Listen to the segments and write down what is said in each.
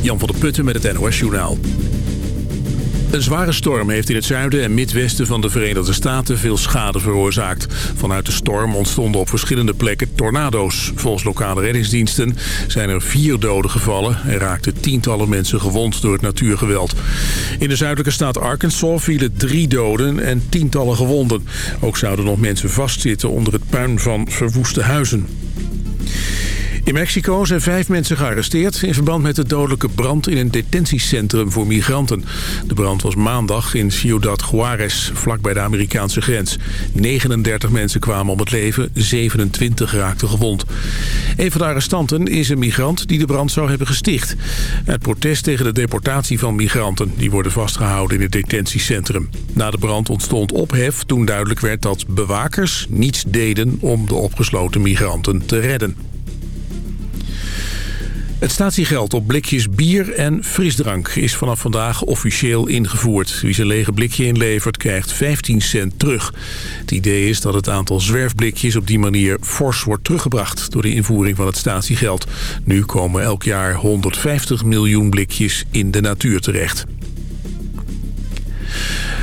Jan van der Putten met het NOS Journaal. Een zware storm heeft in het zuiden en midwesten van de Verenigde Staten veel schade veroorzaakt. Vanuit de storm ontstonden op verschillende plekken tornado's. Volgens lokale reddingsdiensten zijn er vier doden gevallen en raakten tientallen mensen gewond door het natuurgeweld. In de zuidelijke staat Arkansas vielen drie doden en tientallen gewonden. Ook zouden nog mensen vastzitten onder het puin van verwoeste huizen. In Mexico zijn vijf mensen gearresteerd... in verband met de dodelijke brand in een detentiecentrum voor migranten. De brand was maandag in Ciudad Juarez, vlakbij de Amerikaanse grens. 39 mensen kwamen om het leven, 27 raakten gewond. Een van de arrestanten is een migrant die de brand zou hebben gesticht. Het protest tegen de deportatie van migranten... die worden vastgehouden in het detentiecentrum. Na de brand ontstond ophef toen duidelijk werd dat bewakers niets deden... om de opgesloten migranten te redden. Het statiegeld op blikjes bier en frisdrank is vanaf vandaag officieel ingevoerd. Wie zijn lege blikje inlevert krijgt 15 cent terug. Het idee is dat het aantal zwerfblikjes op die manier fors wordt teruggebracht... door de invoering van het statiegeld. Nu komen elk jaar 150 miljoen blikjes in de natuur terecht.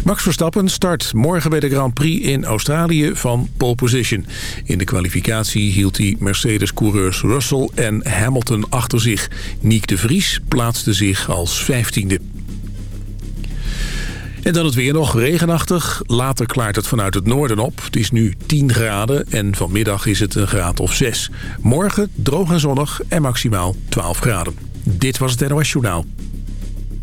Max Verstappen start morgen bij de Grand Prix in Australië van pole position. In de kwalificatie hield hij Mercedes-coureurs Russell en Hamilton achter zich. Niek de Vries plaatste zich als vijftiende. En dan het weer nog regenachtig. Later klaart het vanuit het noorden op. Het is nu 10 graden en vanmiddag is het een graad of 6. Morgen droog en zonnig en maximaal 12 graden. Dit was het NOS Journaal.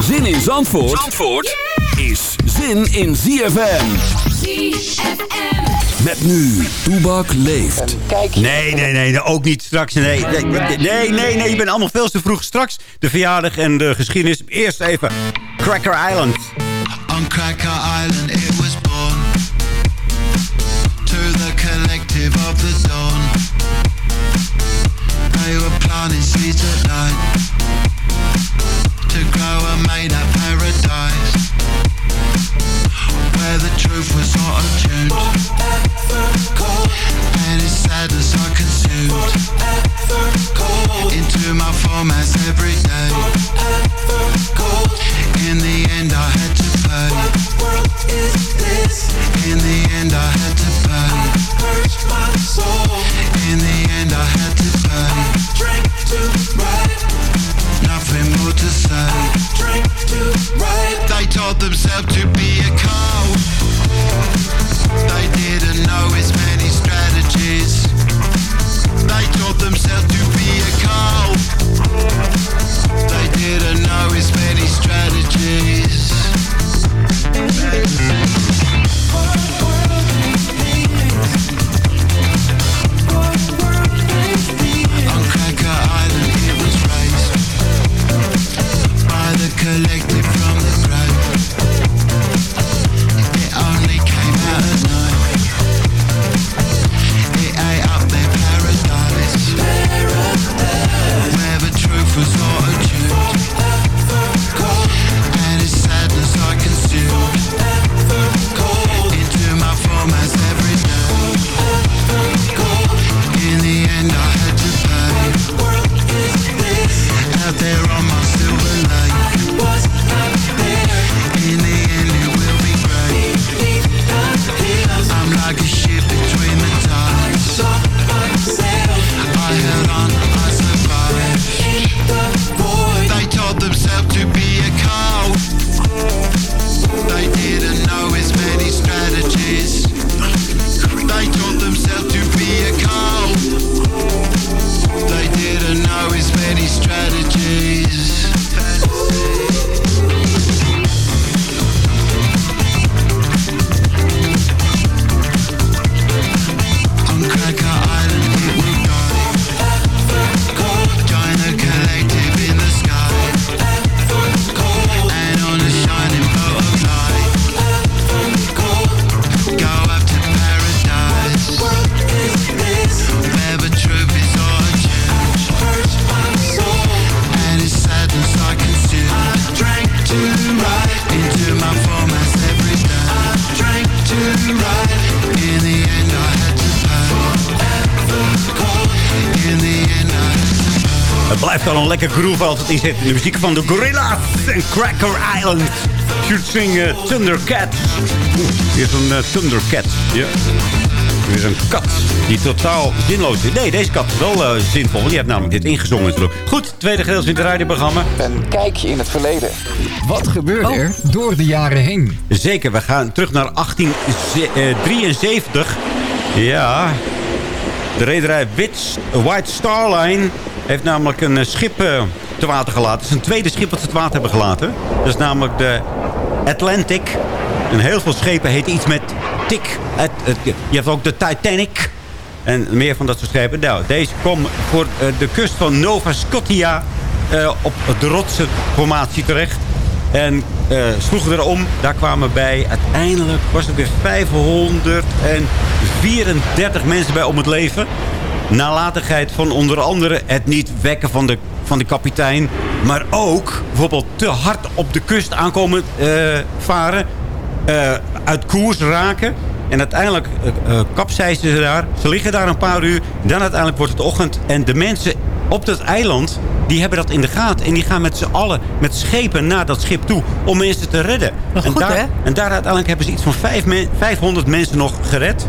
Zin in Zandvoort, Zandvoort is zin in ZFM. ZFM. Met nu, Toebak leeft. Nee, nee, nee, ook niet straks. Nee, nee, nee, nee, nee, je bent allemaal veel te vroeg. Straks de verjaardag en de geschiedenis. Eerst even Cracker Island. On Cracker Island it was born To the collective of the dawn They were planting seeds at night To grow a made up paradise. Where the truth was not attuned. And its sadness I consumed. Into my formats every day. In the end I had to pay the world is this In the end I had to pay In the end I had Taught themselves to be a cow They didn't know its many strategies. They taught themselves to be a cow They didn't know its many strategies lekker groove altijd in zitten. De muziek van de Gorilla's en Cracker Island. Shooting uh, Thundercat. Oeh, hier is een uh, Thundercat. Ja. Hier is een kat die totaal zinloos is. Nee, deze kat is wel uh, zinvol. Die heeft namelijk dit ingezongen natuurlijk. Goed, tweede gedeelte in het radioprogramma. Een kijkje in het verleden. Wat gebeurde er door de jaren heen? Zeker, we gaan terug naar 1873. Ja, de rederij Wits, White Star Line heeft namelijk een eh, schip uh, te water gelaten. Het is een tweede schip wat ze te water hebben gelaten. Dat is namelijk de Atlantic. En heel veel schepen heten iets met Tik. Je hebt ook de Titanic. En meer van dat soort schepen. Nou, deze kwam voor uh, de kust van Nova Scotia op de rotsenformatie terecht. En uh, sloegen erom. Daar kwamen bij uiteindelijk was het weer 534 mensen bij om het leven. Nalatigheid van onder andere het niet wekken van de, van de kapitein. Maar ook bijvoorbeeld te hard op de kust aankomen uh, varen. Uh, uit koers raken. En uiteindelijk uh, kapseizen ze daar. Ze liggen daar een paar uur. Dan uiteindelijk wordt het ochtend. En de mensen op dat eiland, die hebben dat in de gaten. En die gaan met z'n allen, met schepen naar dat schip toe om mensen te redden. En, daar, hè? en daar uiteindelijk hebben ze iets van vijf men, 500 mensen nog gered.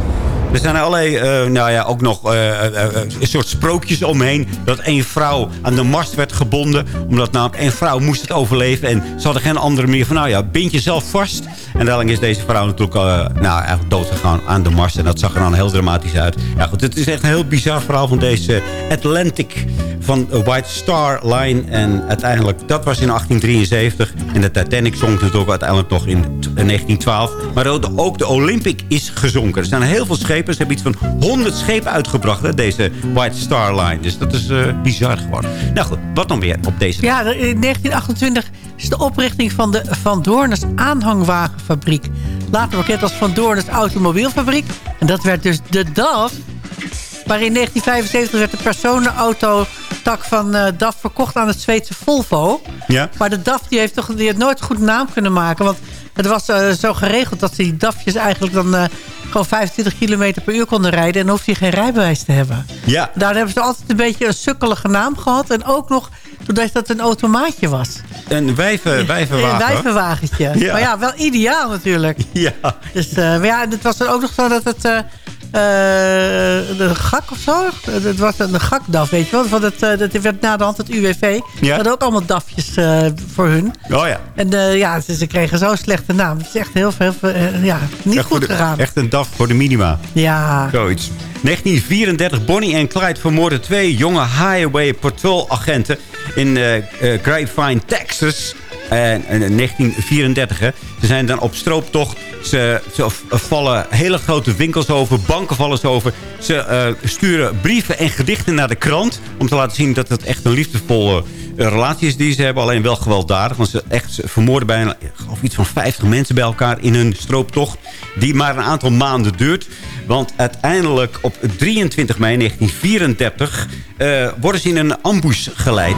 Er zijn allerlei, uh, nou ja, ook nog uh, uh, een soort sprookjes omheen. Dat één vrouw aan de mast werd gebonden. Omdat namelijk één vrouw moest het overleven. En ze hadden geen andere meer van, nou ja, bind jezelf vast. En uiteindelijk is deze vrouw natuurlijk nou, eigenlijk dood gegaan aan de mast. En dat zag er dan heel dramatisch uit. Ja goed, het is echt een heel bizar verhaal van deze Atlantic van White Star Line. En uiteindelijk, dat was in 1873. En de Titanic zonk natuurlijk uiteindelijk nog in 1912. Maar ook de Olympic is gezonken. Er zijn heel veel schepen. Ze hebben iets van 100 schepen uitgebracht, hè, deze White Star Line. Dus dat is uh, bizar geworden. Nou goed, wat dan weer op deze Ja, in 1928 is de oprichting van de Van Doorners aanhangwagenfabriek. Later bekend als Van Doorners automobielfabriek. En dat werd dus de DAF. Maar in 1975 werd de personenauto tak van uh, DAF verkocht aan het Zweedse Volvo. Ja. Maar de DAF die heeft, toch, die heeft nooit een goed naam kunnen maken. Want het was uh, zo geregeld dat die DAFjes eigenlijk dan uh, gewoon 25 km per uur konden rijden. En dan hoefde je geen rijbewijs te hebben. Ja. Daar hebben ze altijd een beetje een sukkelige naam gehad. En ook nog doordat dat een automaatje was. Een wijven, wijvenwagen. Een wijvenwagentje. Ja. Maar ja, wel ideaal natuurlijk. Ja. Dus maar ja, het was dan ook nog zo dat het... Uh, de gak of zo. Het was een gakdaf, weet je wel. Want het, uh, dat werd na de hand het UWV. Ja. hadden ook allemaal dafjes uh, voor hun. Oh ja. En ja, ze, ze kregen zo'n slechte naam. Het is echt heel veel, ja, niet echt goed de, gegaan. Echt een daf voor de minima. Ja. Zoiets. 1934, Bonnie en Clyde vermoorden twee jonge highway patrol agenten in Grapevine, Texas. En, en 1934, hè. Ze zijn dan op strooptocht. Ze, ze, vallen hele grote winkels over. Banken vallen ze over. Ze uh, sturen brieven en gedichten naar de krant. Om te laten zien dat het echt een liefdevolle uh, relatie is die ze hebben. Alleen wel gewelddadig. Want ze echt vermoorden bijna of iets van 50 mensen bij elkaar in hun strooptocht. Die maar een aantal maanden duurt. Want uiteindelijk op 23 mei 1934 uh, worden ze in een ambush geleid.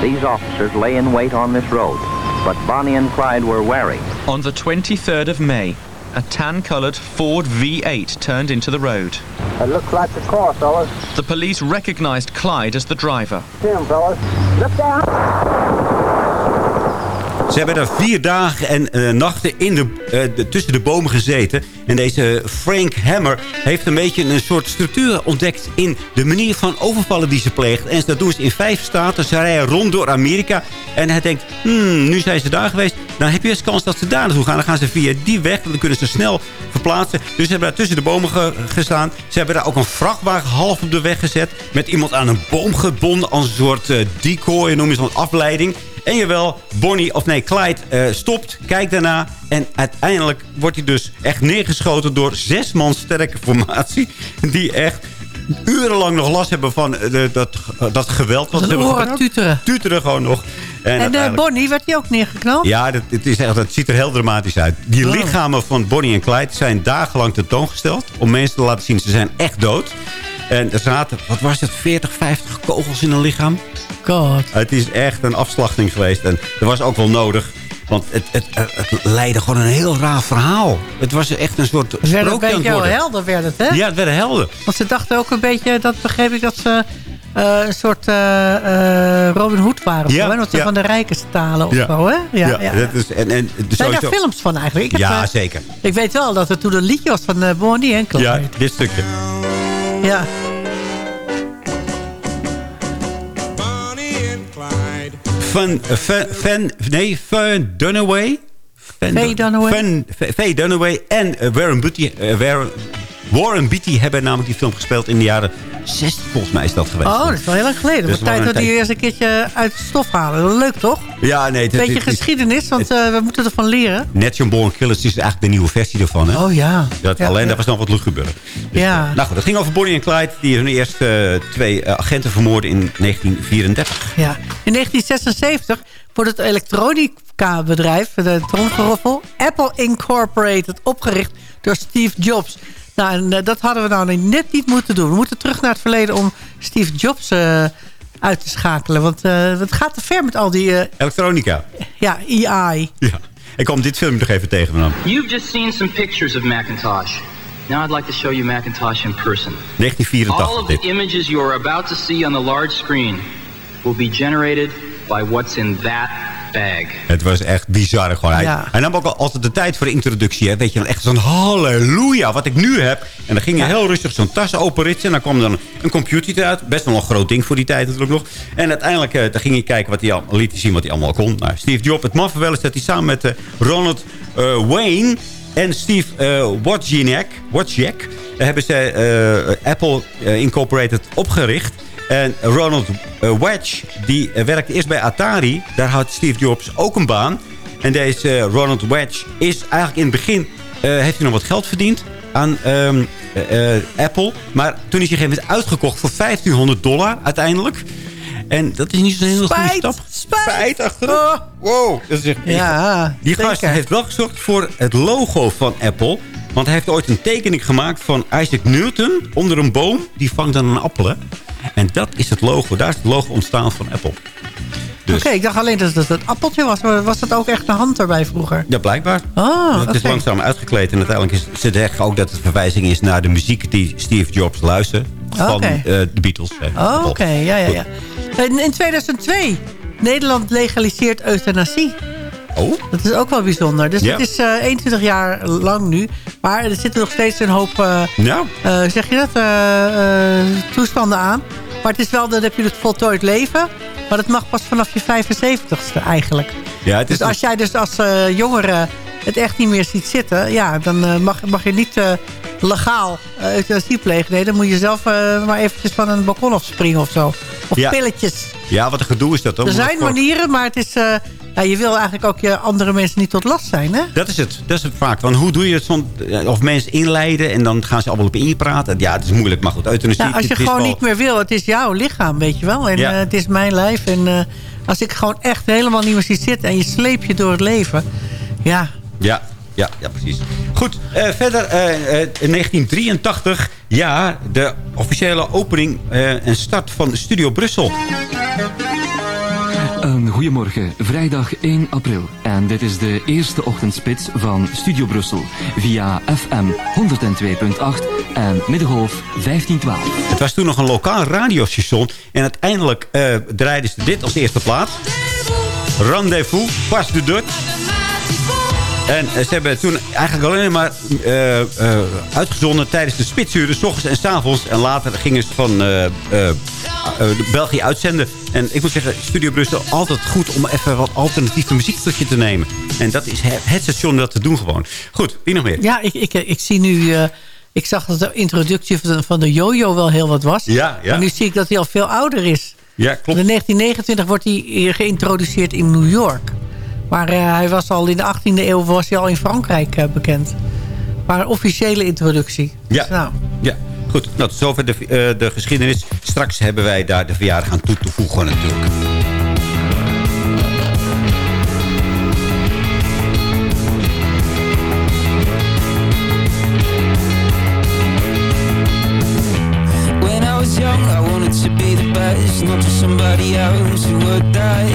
These officers lay in wait on this road. But Bonnie and Clyde were wary. On the 23rd of May, a tan-colored Ford V8 turned into the road. It looks like the car, fellas. The police recognized Clyde as the driver. Tim, fellas. Look down. Ze hebben daar vier dagen en uh, nachten in de, uh, de, tussen de bomen gezeten. En deze Frank Hammer heeft een beetje een soort structuur ontdekt... in de manier van overvallen die ze pleegt. En dat doen ze in vijf staten. Ze rijden rond door Amerika. En hij denkt, hmm, nu zijn ze daar geweest. Dan heb je eens kans dat ze daar naartoe gaan. Dan gaan ze via die weg. Dan kunnen ze snel verplaatsen. Dus ze hebben daar tussen de bomen ge gestaan. Ze hebben daar ook een vrachtwagen half op de weg gezet. Met iemand aan een boom gebonden. Als een soort uh, decoy, noem je zo'n afleiding. En jawel, Bonnie, of nee, Clyde uh, stopt, kijkt daarna. En uiteindelijk wordt hij dus echt neergeschoten door zes man sterke formatie. Die echt urenlang nog last hebben van de, dat, dat geweld. Wat Dat ze hebben tuteren. Tuteren gewoon nog. En, En uiteindelijk- Bonnie, werd die ook neergeknald? ja, dat, het, is echt, het ziet er heel dramatisch uit. Die Oh. lichamen van Bonnie en Clyde zijn dagenlang tentoongesteld. Om mensen te laten zien, ze zijn echt dood. En er zaten, wat was het, 40, 50 kogels in hun lichaam. God. Het is echt een afslachting geweest. En dat was ook wel nodig. Want het, het, het, leidde gewoon een heel raar verhaal. Het was echt een soort Het werd een sprookje aan het beetje helder, werd het, hè? Ja, het werd helder. Want ze dachten ook een beetje, dat begreep ik, dat ze eh, een soort eh, eh, Robin Hood waren. Ja, zo? Dat ze ja. van de rijken stalen of Ja. zo, hè? Ja, ja, dat is, en, en, Zijn daar films van eigenlijk? Ik heb, Ja, zeker. Ik weet wel dat het toen een liedje was van eh, Bonnie en Clyde. Ja, dit stukje. Ja. Van, van, van, nee, Van Dunaway. Van, Faye Dunaway? Van, Faye Dunaway en eh, Warren Beatty, eh, Warren, Warren Beatty hebben namelijk die film gespeeld in de jaren 60, volgens mij is dat geweest. Oh, dat is wel heel lang geleden. Dat wel tijd een dat die eerst een keertje uit de stof halen. Dat leuk, toch? Ja, nee. het- Beetje geschiedenis, want eh, we moeten ervan leren. Natural Born Killers is eigenlijk de nieuwe versie ervan. Hè? Oh ja. Dat, Ja, alleen ja. dat was nog wat luchtgebeur. Dus, Ja. eh, nou goed, het ging over Bonnie en Clyde. Die hun eerste eh, twee agenten vermoorden in 1934. Ja. In 1976 wordt het elektronica-bedrijf, de tromgeroffel, Apple Incorporated, opgericht door Steve Jobs. Nou, en eh, dat hadden we nou net niet moeten doen. We moeten terug naar het verleden om Steve Jobs eh, uit te schakelen. Want eh, het gaat te ver met al die eh, Elektronica. ja, E AI. Ja. Ik kwam dit filmpje nog even tegen me dan. You've just seen some pictures of Macintosh. Now I'd like to show you Macintosh in person. All 1984 of the images you are about to see on the large screen will be generated by what's in that. Het was echt bizar gewoon. Hij, Ja. hij nam ook al altijd de tijd voor de introductie. Hè. Weet je, dan echt zo'n halleluja, wat ik nu heb. En dan ging je heel rustig zo'n tas openritsen. En dan kwam dan een computer eruit. Best wel een groot ding voor die tijd natuurlijk nog. En uiteindelijk eh, dan ging je kijken wat hij al, liet hij zien wat hij allemaal kon. Nou, Steve Jobs, het maffe wel is dat hij samen met eh, Ronald eh, Wayne en Steve eh Wozniak, Wozniak hebben ze eh, Apple Incorporated opgericht. En Ronald eh, Wedge, die eh, werkte eerst bij Atari. Daar had Steve Jobs ook een baan. En deze eh, Ronald Wedge is eigenlijk in het begin... heeft hij nog wat geld verdiend aan ehm, eh, eh, Apple. Maar toen is hij gegeven moment uitgekocht voor 1500 dollar uiteindelijk. En dat is niet zo'n hele goede Spijt, stap. spijt. achterop. Wow. Dat is echt Ja, die gast heeft wel gezorgd voor het logo van Apple. Want hij heeft ooit een tekening gemaakt van Isaac Newton onder een boom. Die vangt dan een appel, hè? En dat is het logo. Daar is het logo ontstaan van Apple. Dus, Oké, ik dacht alleen dat het een appeltje was. Maar was dat ook echt een hand erbij vroeger? Ja, blijkbaar. Oh, het is langzaam uitgekleed. En uiteindelijk is, ze zeggen ook dat het verwijzing is naar de muziek die Steve Jobs luisterde. Van eh, de Beatles. Oh. Oké, ja, ja, ja. In, in 2002, Nederland legaliseert euthanasie. Oh? Dat is ook wel bijzonder. Dus Ja. het is eh 21 jaar lang nu. Maar er zitten nog steeds een hoop, eh, Ja. eh, zeg je dat, eh, eh, toestanden aan. Maar het is wel, dan heb je het voltooid leven. Maar dat mag pas vanaf je 75ste eigenlijk. Ja, het is Dus als jij dus als eh, jongere het echt niet meer ziet zitten... ja, dan eh, mag, mag je niet eh, legaal euthanasie plegen. Nee, dan moet je zelf eh, maar eventjes van een balkon afspringen of zo. Of Ja. pilletjes. Ja, wat een gedoe is dat dan. Er zijn manieren, maar het is... eh, ja, je wil eigenlijk ook je andere mensen niet tot last zijn, hè? Dat is het. Dat is het vaak. Want hoe doe je het? Zon, of mensen inleiden en dan gaan ze allemaal op inpraten. Ja, het is moeilijk. Maar goed, euthanasie... Ja, als je het gewoon wel- niet meer wil, het is jouw lichaam, weet je wel. En Ja. eh, het is mijn lijf. En eh, als ik gewoon echt helemaal niet meer zie zitten... en je sleep je door het leven... ja, Ja, ja, ja precies. Goed, eh, verder eh, eh, in 1983, ja, de officiële opening eh, en start van Studio Brussel. Een goedemorgen, vrijdag 1 april. En dit is de eerste ochtendspits van Studio Brussel. Via FM 102.8 en Middengolf 1512. Het was toen nog een lokaal radiostation. En uiteindelijk eh, draaiden ze dit als eerste plaats. Rendezvous, pas de dut. En eh, ze hebben toen eigenlijk alleen maar eh, eh, uitgezonden tijdens de spitsuren, s ochtends en s avonds. En later gingen ze van België uitzenden. En ik moet zeggen, Studio Brussel, altijd goed om even wat alternatieve muziek tot je te nemen. En dat is het station om dat te doen gewoon. Goed, wie nog meer? ja ik, ik, ik zie nu... ik zag dat de introductie van de, van de Jojo wel heel wat was. Ja, ja. Maar nu zie ik dat hij al veel ouder is. Ja, klopt. In 1929 wordt hij geïntroduceerd in New York. Maar eh, hij was al in de 18e eeuw was hij al in Frankrijk eh, bekend. Maar een officiële introductie. Ja. Dus nou, Ja, goed. Nou, tot zover de, eh, de geschiedenis. Straks hebben wij daar de verjaardag aan toe te voegen natuurlijk. When I was young, I wanted to be the best, not just somebody else who would die.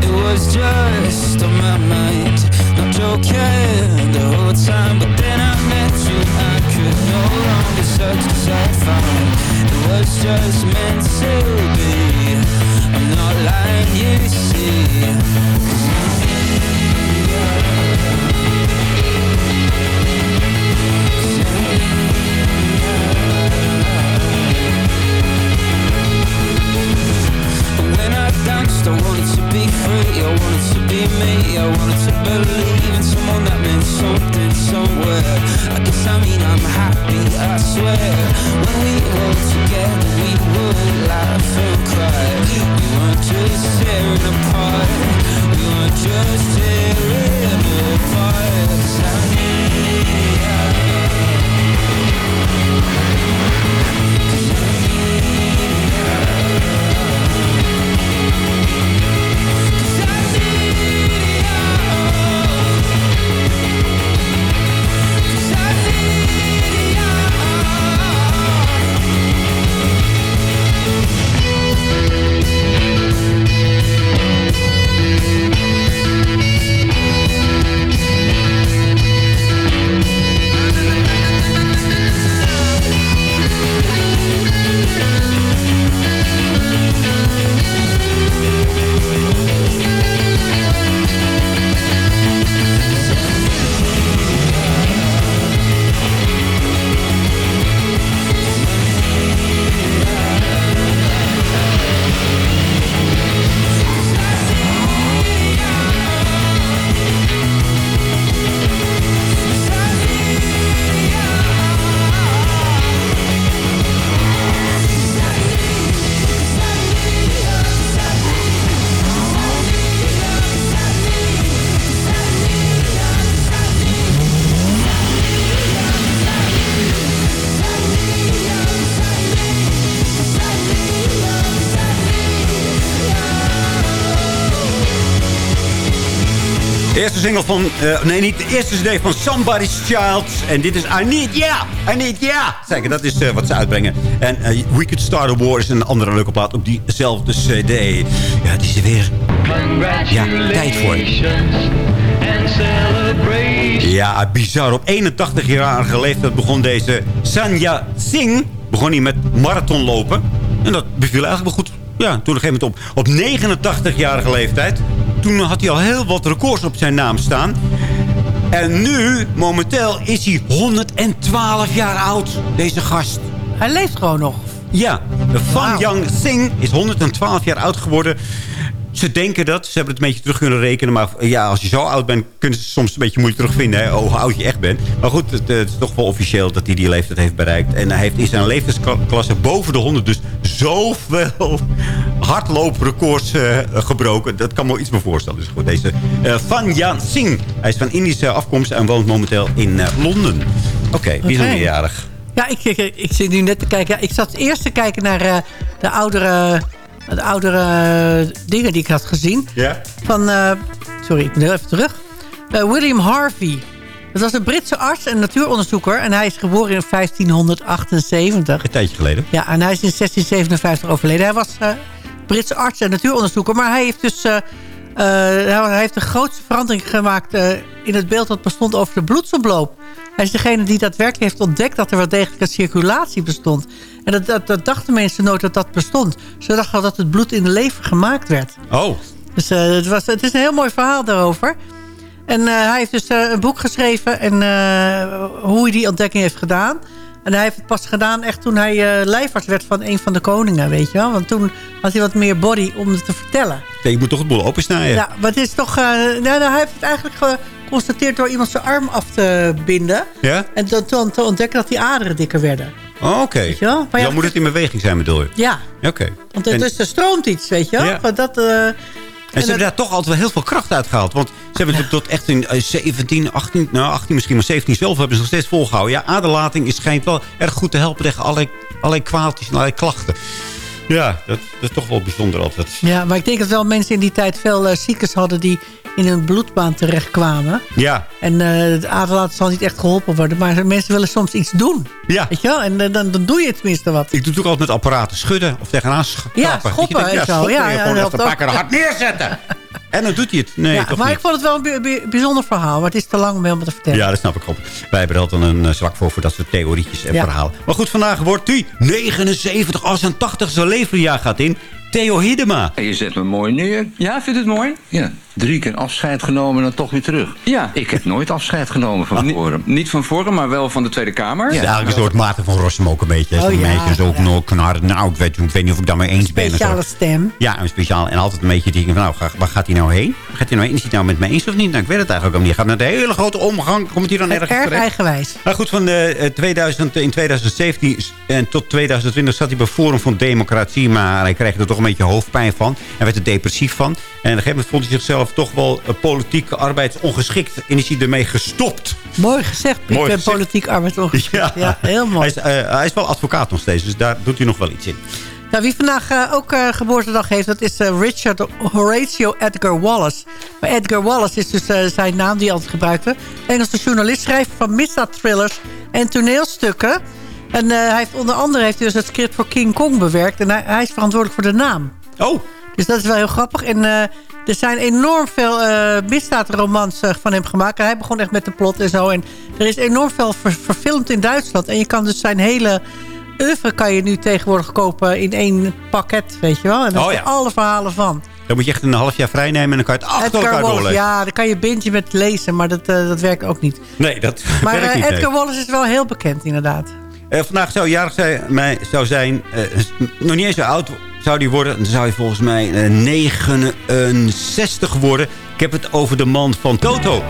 It was just just meant to be I'm not lying. you single van... eh, nee, niet de eerste cd van Somebody's Child. En dit is I Need Ya. I Need Ya. Zeker, dat is eh, wat ze uitbrengen. En eh, We Could Start a War is een andere leuke plaat op diezelfde cd. Ja, het is er weer... Ja, tijd voor. Ja, bizar. Op 81-jarige leeftijd begon deze Sanya Singh... begon hij met marathonlopen. En dat beviel eigenlijk wel goed. Ja, toen op een gegeven moment op, op 89-jarige leeftijd... toen had hij al heel wat records op zijn naam staan. En nu, momenteel, is hij 112 jaar oud, deze gast. Hij leeft gewoon nog. Ja, Van Yang Singh is 112 jaar oud geworden. Ze denken dat. Ze hebben het een beetje terug kunnen rekenen. Maar ja, als je zo oud bent, kunnen ze soms een beetje moeilijk terugvinden. Hè, hoe oud je echt bent. Maar goed, het, het is toch wel officieel dat hij die leeftijd heeft bereikt. En hij heeft in zijn leeftijdsklasse boven de 100 dus zoveel hardlooprecords eh, gebroken. Dat kan me wel iets me voorstellen. Dus goed, deze uh, Van Jan Singh. Hij is van Indische afkomst en woont momenteel in eh, Londen. Oké, wie is Oké. meerjarig? Ja, ik, ik, ik zit nu net te kijken. Ja, ik zat eerst te kijken naar eh, de oudere, de oudere eh, dingen die ik had gezien. Ja? Van, eh, sorry, ik ben heel even terug. Eh, William Harvey. Dat was een Britse arts en natuuronderzoeker. En hij is geboren in 1578. Een tijdje geleden. Ja, en hij is in 1657 overleden. Hij was eh, Britse arts en natuuronderzoeker. Maar hij heeft dus... eh, eh, hij heeft de grootste verandering gemaakt in het beeld dat bestond over de bloedsomloop. Hij is degene die daadwerkelijk heeft ontdekt dat er wel degelijk een circulatie bestond. En dat, dat, dat dachten mensen nooit dat dat bestond. Ze dachten al dat het bloed in de lever gemaakt werd. Oh, Dus het, was, het is een heel mooi verhaal daarover. En eh, hij heeft dus eh, een boek geschreven en eh, hoe hij die ontdekking heeft gedaan. En hij heeft het pas gedaan echt toen hij lijfarts werd van een van de koningen, weet je wel. Want toen had hij wat meer body om het te vertellen. je moet toch het boel opensnijden? Ja, maar het is toch... nou, hij heeft het eigenlijk geconstateerd door iemand zijn arm af te binden. Ja? En dan te, te ontdekken dat die aderen dikker werden. Oh, Oké. Ja, Dan moet het in beweging zijn, bedoel je? Ja, Oké. want het, En- dus er stroomt iets, weet je wel. Ja. Dat, En ze hebben daar toch altijd wel heel veel kracht uit gehaald. Want ze hebben het tot echt in eh, 17, 18, nou 18 misschien, maar 17 zelf hebben ze nog steeds volgehouden. Ja, aderlating is, schijnt wel erg goed te helpen tegen allerlei, allerlei kwaaltjes en allerlei klachten. Ja, dat, dat is toch wel bijzonder altijd. Ja, maar ik denk dat wel mensen in die tijd veel uh, ziekers hadden... die in een bloedbaan terechtkwamen. Ja, En uh, de aderlating zal niet echt geholpen worden. Maar mensen willen soms iets doen. Ja. Weet je wel? En uh, dan, dan doe je tenminste wat. ik doe het ook altijd met apparaten schudden of tegenaan schappen. Ja, schoppen Dat je en denkt, zo. schoppen, Ja, je ja, gewoon dat even een paar keer hard neerzetten. En dan doet hij het. Nee, ja, toch maar niet. ik vond het wel een bij- bij- bijzonder verhaal. Maar het is te lang om helemaal te vertellen. Ja, dat snap ik ook. Wij hebben er altijd een eh, zwak voor, voor dat soort theorietjes en Ja. verhalen. Maar goed, vandaag wordt hij 79 als zijn 80ste leverjaar gaat in. Theo Hiddema. En je zet me mooi neer. Ja, vind je het mooi? Ja. Drie keer afscheid genomen en dan toch weer terug. Ja. Ik heb nooit afscheid genomen van Forum. Niet van Forum, maar wel van de Tweede Kamer. Is eigenlijk een soort Maarten van Rossum ook een beetje. Oh, Zo'n ja, beetje zo nog knar. Nou, ik weet, ik weet niet of ik daarmee eens ben. en zo. Speciale stem. Ja, een speciaal. En altijd een beetje denken van, nou, waar gaat hij nou heen? Gaat hij nou heen? Is hij het nou met mij eens of niet? Nou, ik weet het eigenlijk ook niet. Gaat naar de hele grote omgang. Komt hij dan ergens Erg terecht? eigenwijs. Nou goed, van eh, 2000, in 2017 en tot 2020 zat hij bij Forum van Democratie. Maar hij kreeg er toch een beetje hoofdpijn van. Hij werd er depressief van. En op een gegeven moment vond hij zichzelf toch wel eh, politiek arbeidsongeschikt. En is hij ermee gestopt. Mooi gezegd. Ik Mooi gezegd. politiek arbeidsongeschikt. Ja. heel mooi. Hij is, eh, hij is wel advocaat nog steeds, dus daar doet hij nog wel iets in. Nou, wie vandaag eh, ook eh, geboortedag heeft, dat is Richard Horatio Edgar Wallace. Maar Edgar Wallace is dus zijn naam die hij altijd gebruikte. Engelse journalist, schrijver van misdaadthrillers en toneelstukken. En hij heeft onder andere heeft hij dus het script voor King Kong bewerkt. En hij, hij is verantwoordelijk voor de naam. Oh. Dus dat is wel heel grappig. En eh, er zijn enorm veel eh misdaadromans eh, van hem gemaakt. En hij begon echt met de plot en zo. En er is enorm veel ver- verfilmd in Duitsland. En je kan dus zijn hele oeuvre kan je nu tegenwoordig kopen in één pakket, weet je wel. En daar Oh, zijn ja. alle verhalen van. Dan moet je echt een half jaar vrij nemen en dan kan je het achter elkaar doorlezen. ja, dan kan je bintje met lezen, maar dat, dat werkt ook niet. Nee, dat Maar werkt niet. nee. Edgar Wallace is wel heel bekend, inderdaad. Vandaag zou jarig zijn, mij, zou zijn nog niet eens zo oud zou die worden. Dan zou hij volgens mij eh, 69 worden. Ik heb het over de man van Toto.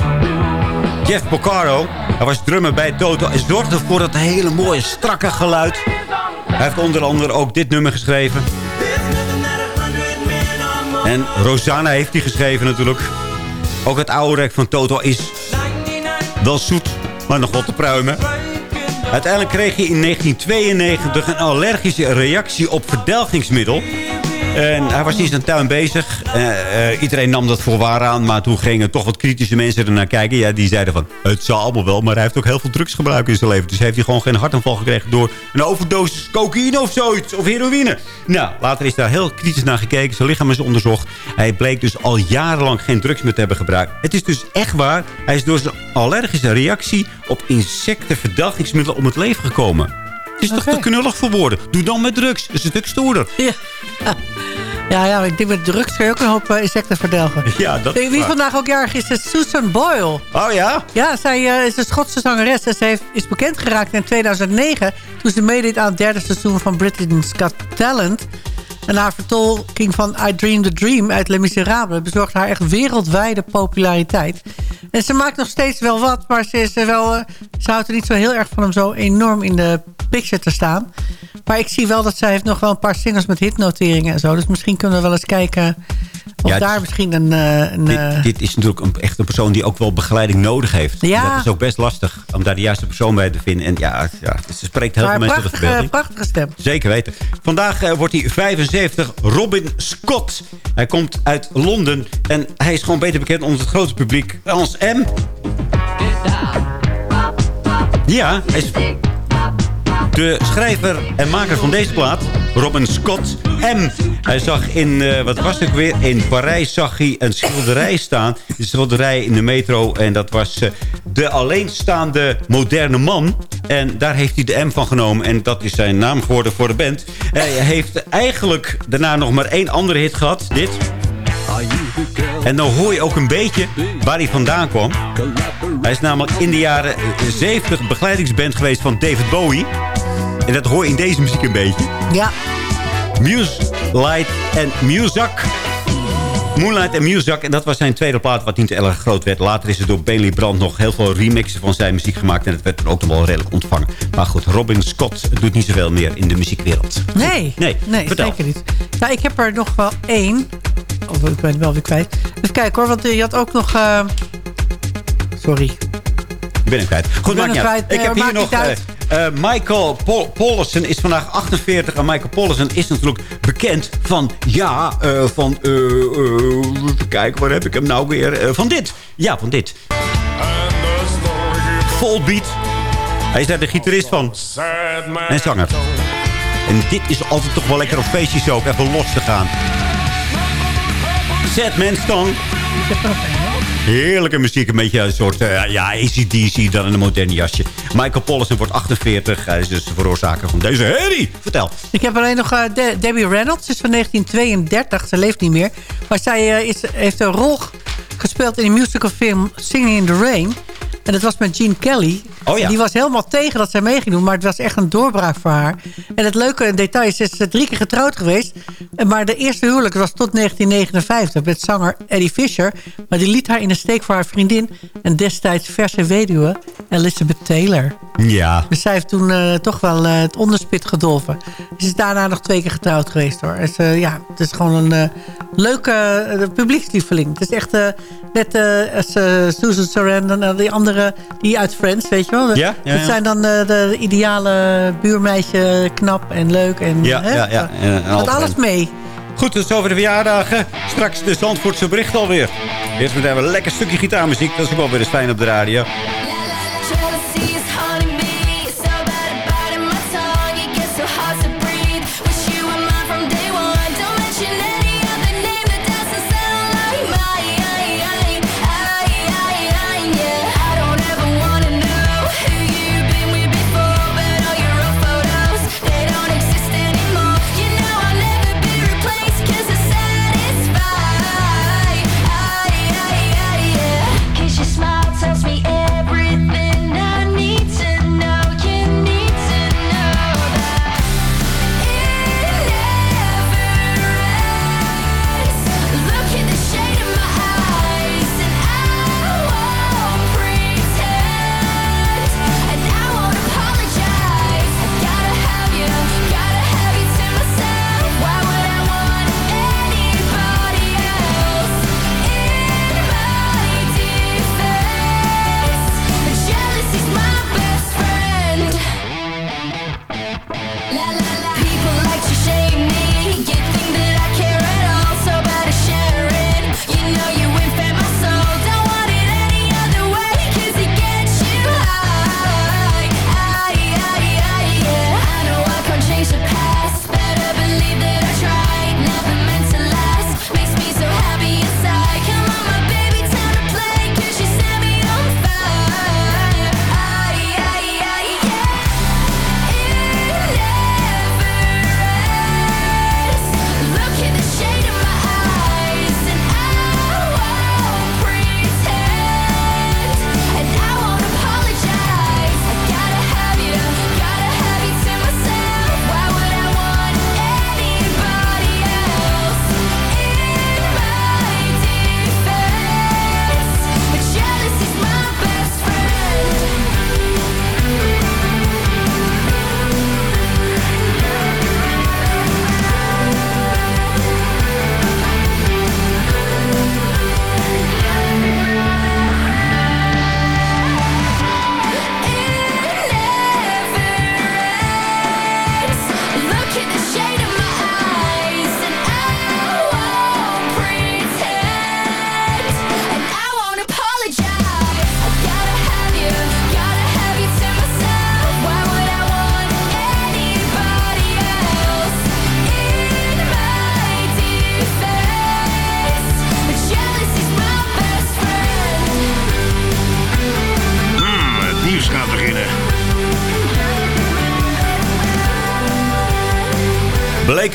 Jeff Porcaro. Hij was drummer bij Toto en zorgde voor dat hele mooie, strakke geluid. Hij heeft onder andere ook dit nummer geschreven. En Rosanna heeft hij geschreven natuurlijk. Ook het oude rek van Toto is wel zoet, maar nog wat te pruimen. Uiteindelijk kreeg hij in 1992 een allergische reactie op verdelgingsmiddel. En hij was in zijn tuin bezig. Eh, eh, iedereen nam dat voor waar aan. Maar toen gingen toch wat kritische mensen ernaar kijken. Ja, die zeiden van, het zal allemaal wel. Maar hij heeft ook heel veel drugs gebruikt in zijn leven. Dus heeft hij gewoon geen hartaanval gekregen door een overdosis cocaïne of zoiets. Of heroïne. Nou, later is daar heel kritisch naar gekeken. Zijn lichaam is onderzocht. Hij bleek dus al jarenlang geen drugs meer te hebben gebruikt. Het is dus echt waar. Hij is door zijn allergische reactie op insecten verdelgingsmiddelen om het leven gekomen. Het is toch te knullig voor woorden. Doe dan met drugs. Is een stuk stoerder. Ja. Ja, ja, ik denk met drugs kun je ook een hoop eh, insecten verdelgen. Ja, dat Wie vandaag ook jarig is, is Susan Boyle. Oh ja? Ja, zij eh, is een Schotse zangeres. En ze heeft, is bekend geraakt in 2009... toen ze meedeed aan het derde seizoen van Britain's Got Talent. En haar vertolking van I Dream the Dream uit Les Miserables... bezorgde haar echt wereldwijde populariteit. En ze maakt nog steeds wel wat... maar ze, is wel, eh, ze houdt er niet zo heel erg van om zo enorm in de picture te staan. Maar ik zie wel dat zij heeft nog wel een paar singles met hitnoteringen en zo. Dus misschien kunnen we wel eens kijken... of Ja, daar is- misschien een... eh, een eh, Dit, dit is natuurlijk een, echt een persoon die ook wel begeleiding nodig heeft. Ja. Dat is ook best lastig om daar de juiste persoon bij te vinden. En ja, ja ze spreekt heel maar veel mensen tot de verbeelding. prachtige stem. Zeker weten. Vandaag eh, wordt hij 75. Robin Scott. Hij komt uit Londen. En hij is gewoon beter bekend onder het grote publiek als M. Ja, hij is de schrijver en maker van deze plaat, Robin Scott M. Hij zag in, eh, wat was het weer? In Parijs zag hij een schilderij staan. Een schilderij in de metro. En dat was eh, de alleenstaande moderne man. En daar heeft hij de M van genomen. En dat is zijn naam geworden voor de band. Hij heeft eigenlijk daarna nog maar één andere hit gehad. Dit. En dan hoor je ook een beetje waar hij vandaan kwam. Hij is namelijk in de jaren eh, 70 begeleidingsband geweest van David Bowie. En dat hoor je in deze muziek een beetje. Ja. Muse, Light en Muzak. Moonlight en Muzak. En dat was zijn tweede plaat wat niet erg groot werd. Later is er door Bailey Brand nog heel veel remixen van zijn muziek gemaakt. En het werd ook nog wel redelijk ontvangen. Maar goed, Robin Scott doet niet zoveel meer in de muziekwereld. Nee, Nee, nee vertel. zeker niet. Nou, ik heb er nog wel één. Of ik ben het wel weer kwijt. Even kijken hoor, want eh, je had ook nog... eh, Sorry. Ik ben hem kwijt. Goed, ben maakt niet uit. Ik Eh, heb hier maakt nog... eh, Michael Pol Paulsen is vandaag 48. En Michael Paulsen is natuurlijk bekend van... Ja, eh, van... eh, eh, kijken, waar heb ik hem nou weer? Van dit. Ja, van dit. Volbeat. Hij is daar de gitarist van. En zanger. En dit is altijd toch wel lekker op feestjes ook. Even los te gaan. Sad Man Song. Heerlijke muziek. Een beetje een soort eh, ja, ACDC dan in een moderne jasje. Michael Pollison wordt 48. Hij is dus de veroorzaker van deze herrie. Vertel. Ik heb alleen nog eh, De- Debbie Reynolds. Ze is van 1932. Ze leeft niet meer. Maar zij eh, is, heeft een rol gespeeld in de musicalfilm Singing in the Rain. En dat was met Gene Kelly. Oh ja. Die was helemaal tegen dat zij mee ging doen. Maar het was echt een doorbraak voor haar. En het leuke detail is, ze is drie keer getrouwd geweest. Maar de eerste huwelijk was tot 1959 met zanger Eddie Fisher. Maar die liet haar in de steek voor haar vriendin. En destijds verse weduwe Elizabeth Taylor. Ja. Dus zij heeft toen eh, toch wel eh, het onderspit gedolven. Ze is daarna nog twee keer getrouwd geweest hoor. Dus, eh, ja, het is gewoon een leuke uh, publiekslieveling. Het is echt net als Susan Sarandon en die andere die uit Friends, weet je wel. Ja, ja, Dat zijn dan de ideale buurmeisje, knap en leuk. En, Ja, hè? ja, ja. En- alles mee. Goed, dus over de verjaardagen. Straks de Zandvoortse bericht alweer. Eerst meteen even een lekker stukje gitaarmuziek. Dat is ook wel weer eens fijn op de radio.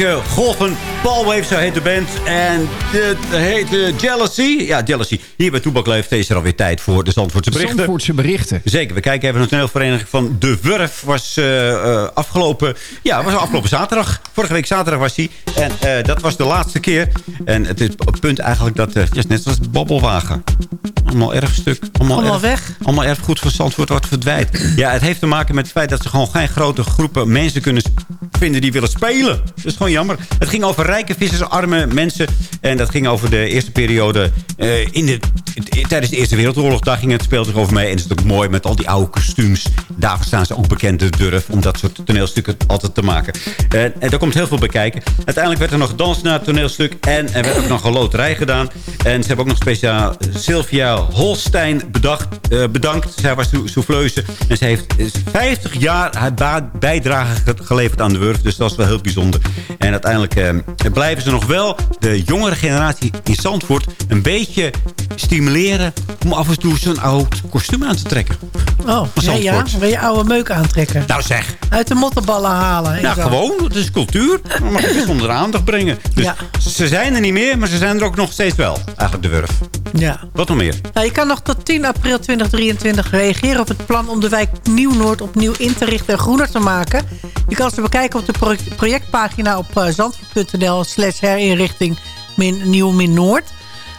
Bleken golven. Paulwave, zo heet de band. En het heet eh, Jealousy. Ja, Jealousy. Hier bij Toebak Leeft is er alweer tijd voor de Zandvoortse berichten. Zandvoortse berichten. Zeker. We kijken even naar de toneelvereniging van De Wurf. Was, eh, eh, afgelopen, ja, was afgelopen zaterdag. Vorige week zaterdag was die. En eh, dat was de laatste keer. En het is het punt eigenlijk dat... ja, net zoals het babbelwagen. Allemaal erg stuk. Allemaal, Allemaal weg. Allemaal erg goed voor Zandvoort wat verdwijnt. Ja, het heeft te maken met het feit dat ze gewoon geen grote groepen mensen kunnen vinden die willen spelen. Dat is gewoon jammer. Het ging over rijke vissers, arme mensen. En dat ging over de eerste periode eh, in de, tijdens de Eerste Wereldoorlog. Daar ging het speelt zich over mee. En het is ook mooi met al die oude kostuums. Daarvoor staan ze ook bekend, de Durf. Om dat soort toneelstukken altijd te maken. Eh, en daar komt heel veel bij kijken. Uiteindelijk werd er nog gedanst naar het toneelstuk. En er werd ook nog een loterij gedaan. En ze hebben ook nog speciaal Sylvia Holstein bedacht, eh, bedankt. Zij was sou- souffleuse. En ze heeft eh, 50 jaar haar bijdrage ge- geleverd aan de Wurf. Dus dat is wel heel bijzonder. En uiteindelijk eh, blijven ze nog wel de jongere generatie in Zandvoort een beetje stimuleren om af en toe zo'n oud kostuum aan te trekken. Oh, ja, ja. Wil je oude meuk aantrekken? Nou zeg. Uit de mottenballen halen. en Nou, zo. gewoon. Het is cultuur. Dat mag je best onder de aandacht brengen. Dus Ja. ze zijn er niet meer, maar ze zijn er ook nog steeds wel. Eigenlijk de Wurf. Ja. Wat nog meer? Nou, je kan nog tot 10 april 2023 reageren op het plan om de wijk Nieuw-Noord opnieuw in te richten en groener te maken. Je kan ze bekijken op de pro- projectpagina op uh, slash herinrichting min nieuw min Noord.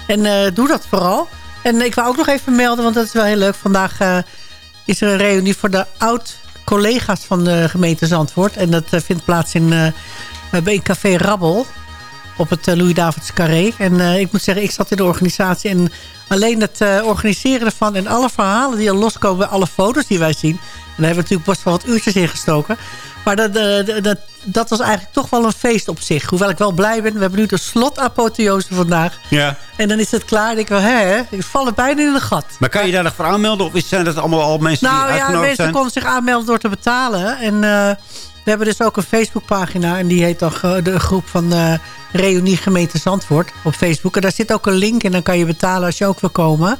En eh, doe dat vooral. En ik wil ook nog even melden, want dat is wel heel leuk. Vandaag eh, is er een reunie voor de oud-collega's van de gemeente Zandvoort. En dat eh, vindt plaats in, een café Rabbel op het eh, Louis-Davids Carré. En ik moet zeggen, ik zat in de organisatie. En alleen het organiseren ervan en alle verhalen die er loskomen... alle foto's die wij zien... daar hebben we natuurlijk best wel wat uurtjes in gestoken. Maar dat, eh, dat, dat was eigenlijk toch wel een feest op zich. Hoewel ik wel blij ben. We hebben nu de slotapotheose vandaag. Ja. En dan is het klaar. En ik wel, hè, ik val er bijna in een gat. Maar kan je daar nog voor aanmelden? Of zijn dat allemaal al mensen die Nou ja, uitgenodigd mensen zijn? konden zich aanmelden door te betalen. En eh, we hebben dus ook een Facebookpagina. En die heet dan de groep van eh Reunie Gemeente Zandvoort op Facebook. En daar zit ook een link. En dan kan je betalen als je ook wil komen.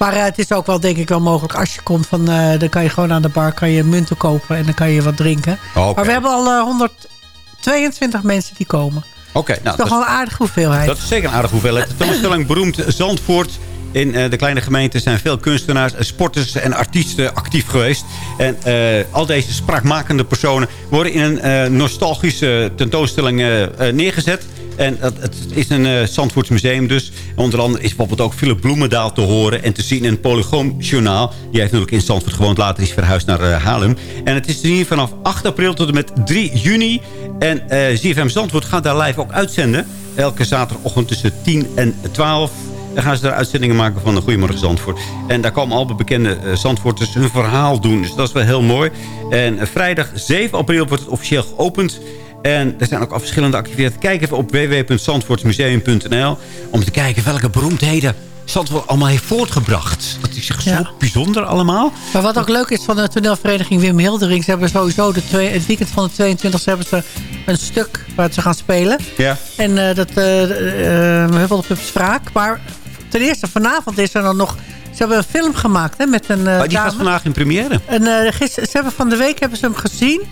Maar eh, het is ook wel denk ik wel mogelijk als je komt. Van, eh, dan kan je gewoon aan de bar kan je munten kopen. En dan kan je wat drinken. Maar we hebben al eh, 122 mensen die komen. Oké, Dat nou, is toch wel een aardige hoeveelheid. Dat is zeker een aardige hoeveelheid. De tentoonstelling beroemd Zandvoort. In eh, de kleine gemeente zijn veel kunstenaars, eh, sporters en artiesten actief geweest. En eh, al deze spraakmakende personen worden in een eh, nostalgische tentoonstelling eh, eh, neergezet. En het is een eh Zandvoorts museum dus. Onder andere is bijvoorbeeld ook Philip Bloemendaal te horen en te zien in het Polygoon Journaal. Die heeft natuurlijk in Zandvoort gewoond, later is verhuisd naar eh, Haarlem. En het is zien vanaf 8 april tot en met 3 juni. En eh ZFM Zandvoort gaat daar live ook uitzenden. Elke zaterdagochtend tussen 10 en 12. Dan gaan ze daar uitzendingen maken van de Goedemorgen Zandvoort. En daar komen al bekende Zandvoorters hun verhaal doen. Dus dat is wel heel mooi. En vrijdag 7 april wordt het officieel geopend. En er zijn ook al verschillende activiteiten. Kijk even op www.zandvoortsmuseum.nl om te kijken welke beroemdheden Zandvoort allemaal heeft voortgebracht. Dat is echt zo bijzonder allemaal. Maar wat ook leuk is van de toneelvereniging Wim Hildering... ze hebben sowieso de twee, het weekend van de 22 hebben ze een stuk waar ze gaan spelen. Ja. En eh, dat uh, uh, Huppelpups Wraak. Maar ten eerste vanavond is er dan nog... Ze hebben een film gemaakt hè, met een uh, Maar die gaat vandaag in première. En uh, gister, ze hebben van de week hebben ze hem gezien.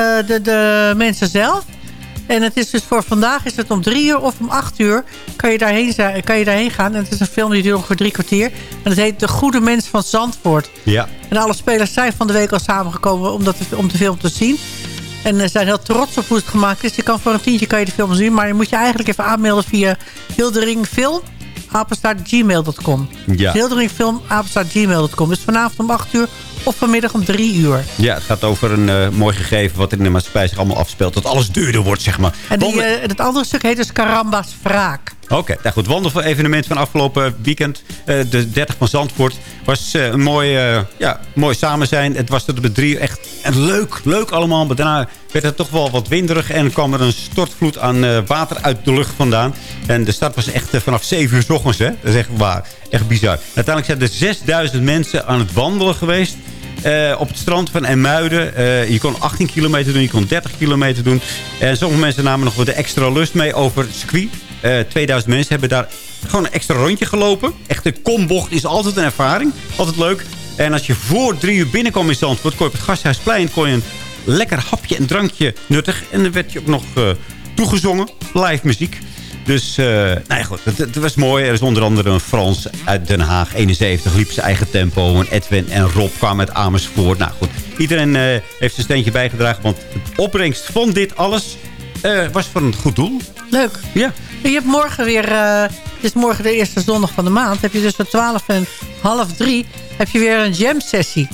Uh, de, de mensen zelf. En het is dus voor vandaag is het om drie uur of om acht uur kan je daarheen, kan je daarheen gaan. En het is een film die duurt ongeveer drie kwartier. En het heet De Goede Mens van Zandvoort. Ja. En alle spelers zijn van de week al samengekomen om, dat, om de film te zien. En ze zijn heel trots op hoe het gemaakt is. Je kan voor een tientje kan je de film zien. Maar je moet je eigenlijk even aanmelden via apenstaartgmail.com. Ja. Hilderingfilm, apenstaartgmail.com. Dus vanavond om 8 uur of vanmiddag om 3 uur. Ja, het gaat over een uh, mooi gegeven wat in de maatschappij zich allemaal afspeelt. Dat alles duurder wordt, zeg maar. En die, uh, het andere stuk heet dus Karamba's Wraak. Oké, okay, nou goed. Wandelvol evenement van afgelopen weekend. Uh, de 30 van Zandvoort. Was uh, een mooi, uh, ja, mooi samen zijn. Het was tot op drie echt en leuk. Leuk allemaal. Maar daarna werd het toch wel wat winderig. En kwam er een stortvloed aan water uit de lucht vandaan. En de start was echt vanaf 7 uur s ochtends. Hè? Dat is echt waar. Echt bizar. Uiteindelijk zijn er 6000 mensen aan het wandelen geweest. Uh, op het strand van Emuiden. Uh, je kon 18 kilometer doen, je kon 30 kilometer doen. En sommige mensen namen nog wat extra lust mee over het circuit. Uh, 2000 mensen hebben daar gewoon een extra rondje gelopen. Echt een kombocht is altijd een ervaring. Altijd leuk. En als je voor drie uur binnenkwam in Zandvoort... kon je op het Gasthuisplein kon je een lekker hapje en drankje nuttig. En dan werd je ook nog toegezongen. Live muziek. Dus, uh, nou ja, goed, het, het, was mooi. Er is onder andere een Frans uit Den Haag, 71, liep zijn eigen tempo. En Edwin en Rob kwamen uit Amersfoort. Nou goed, iedereen uh, heeft zijn steentje bijgedragen. Want de opbrengst van dit alles uh, was voor een goed doel. Leuk. Ja. Je hebt morgen weer, het is morgen de eerste zondag van de maand. Heb je dus van 12 en half 3 heb je weer een jam sessie.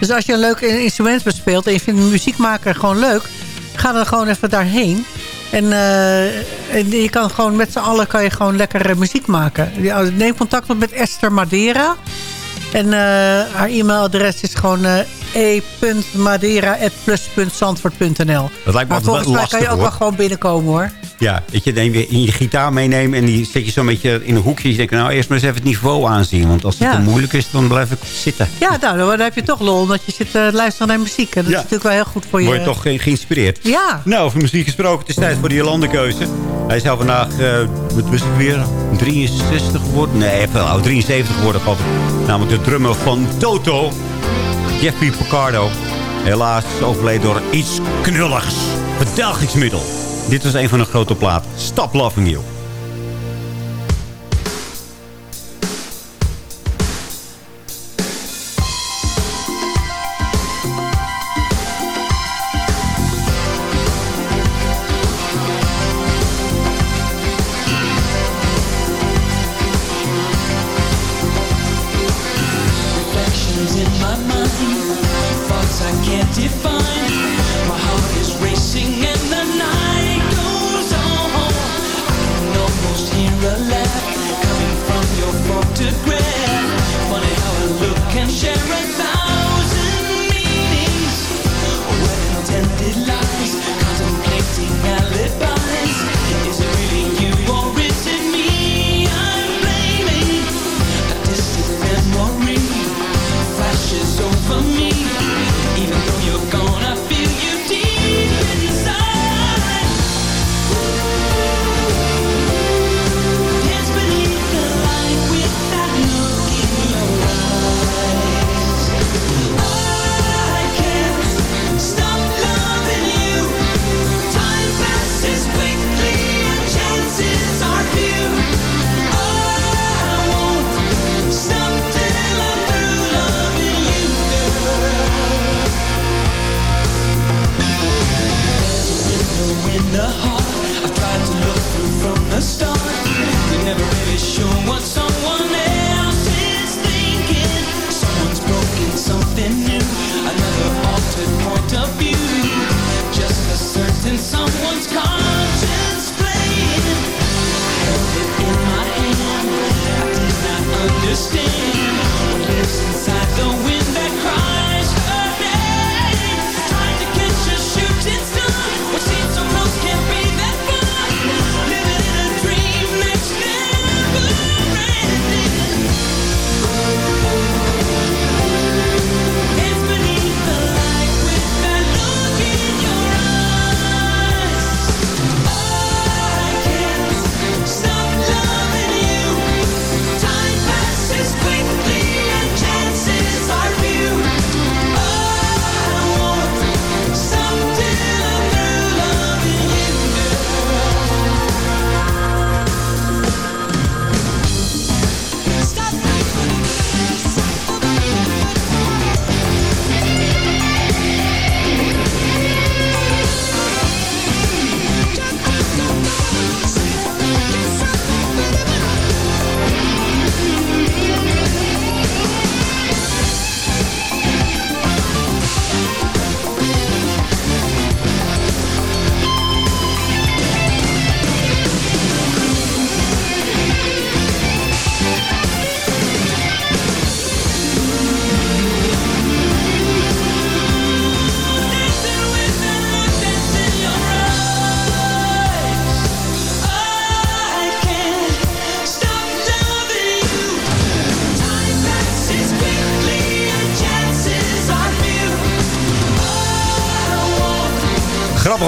Dus als je een leuk instrument bespeelt en je vindt muziek maken gewoon leuk... ga dan gewoon even daarheen. En, uh, en, je kan gewoon met z'n allen kan je gewoon lekker uh, muziek maken. Neem contact op met Esther Madeira. En uh, haar e-mailadres is gewoon e.madeira.plus.zandvoort.nl Dat lijkt me maar volgens mij lastig, kan je ook hoor. wel gewoon binnenkomen hoor. Ja, weet je, neem je in je gitaar meenemen en die zet je zo een beetje in een hoekje. Je denkt, nou eerst maar eens even het niveau aanzien. Want als het Ja. te moeilijk is, dan blijf ik zitten. Ja, nou, dan heb je toch lol. Omdat je zit te luisteren naar muziek. En dat Ja. is natuurlijk wel heel goed voor je. Word je toch ge- geïnspireerd. Ja. Nou, over muziek gesproken, het is tijd voor de Jolandekeuze. Hij zou vandaag, eh wat wist ik weer, 63 geworden? Nee, even oud, 73 geworden geloof ik. Namelijk de drummer van Toto, Jeffrey Picardo. Helaas overleden door iets knulligs. Verdelgingsmiddel. Dit was een van de grote platen. Stop Loving You.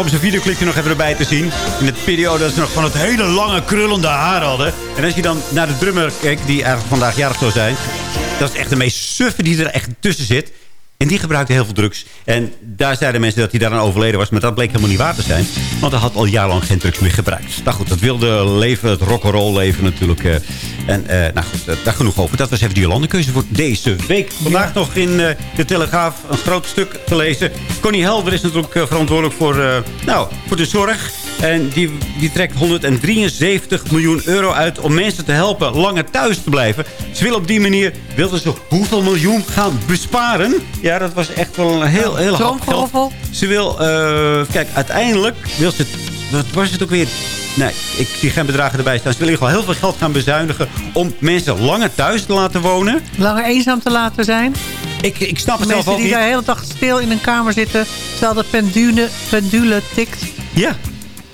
Grappig om zijn videoclipje nog even erbij te zien. In het periode dat ze nog van het hele lange krullende haar hadden. En als je dan naar de drummer kijkt, die eigenlijk vandaag jarig zou zijn. Dat is echt de meest suffe die er echt tussen zit. En die gebruikte heel veel drugs. En daar zeiden mensen dat hij daaraan overleden was. Maar dat bleek helemaal niet waar te zijn. Want hij had al jarenlang geen drugs meer gebruikt. Nou goed, dat wilde leven, het rock'n'roll leven natuurlijk. eh. En eh, nou goed, eh, daar genoeg over. Dat was even die landenkeuze voor deze week. Vandaag nog in de Telegraaf een groot stuk te lezen. Connie Helder is natuurlijk verantwoordelijk voor, nou, voor de zorg. En die, die trekt 173 miljoen euro uit om mensen te helpen langer thuis te blijven. Ze wil op die manier, wilden ze hoeveel miljoen gaan besparen? Ja, dat was echt wel een heel, heel hap geld. Ze wil, eh, kijk, uiteindelijk wil ze, wat was het ook weer? Nee, ik zie geen bedragen erbij staan. Ze wil in ieder geval heel veel geld gaan bezuinigen om mensen langer thuis te laten wonen. Langer eenzaam te laten zijn. Ik, ik snap het zelf Mensen ook die niet. de hele dag stil in een kamer zitten... terwijl de pendule, pendule tikt. Ja.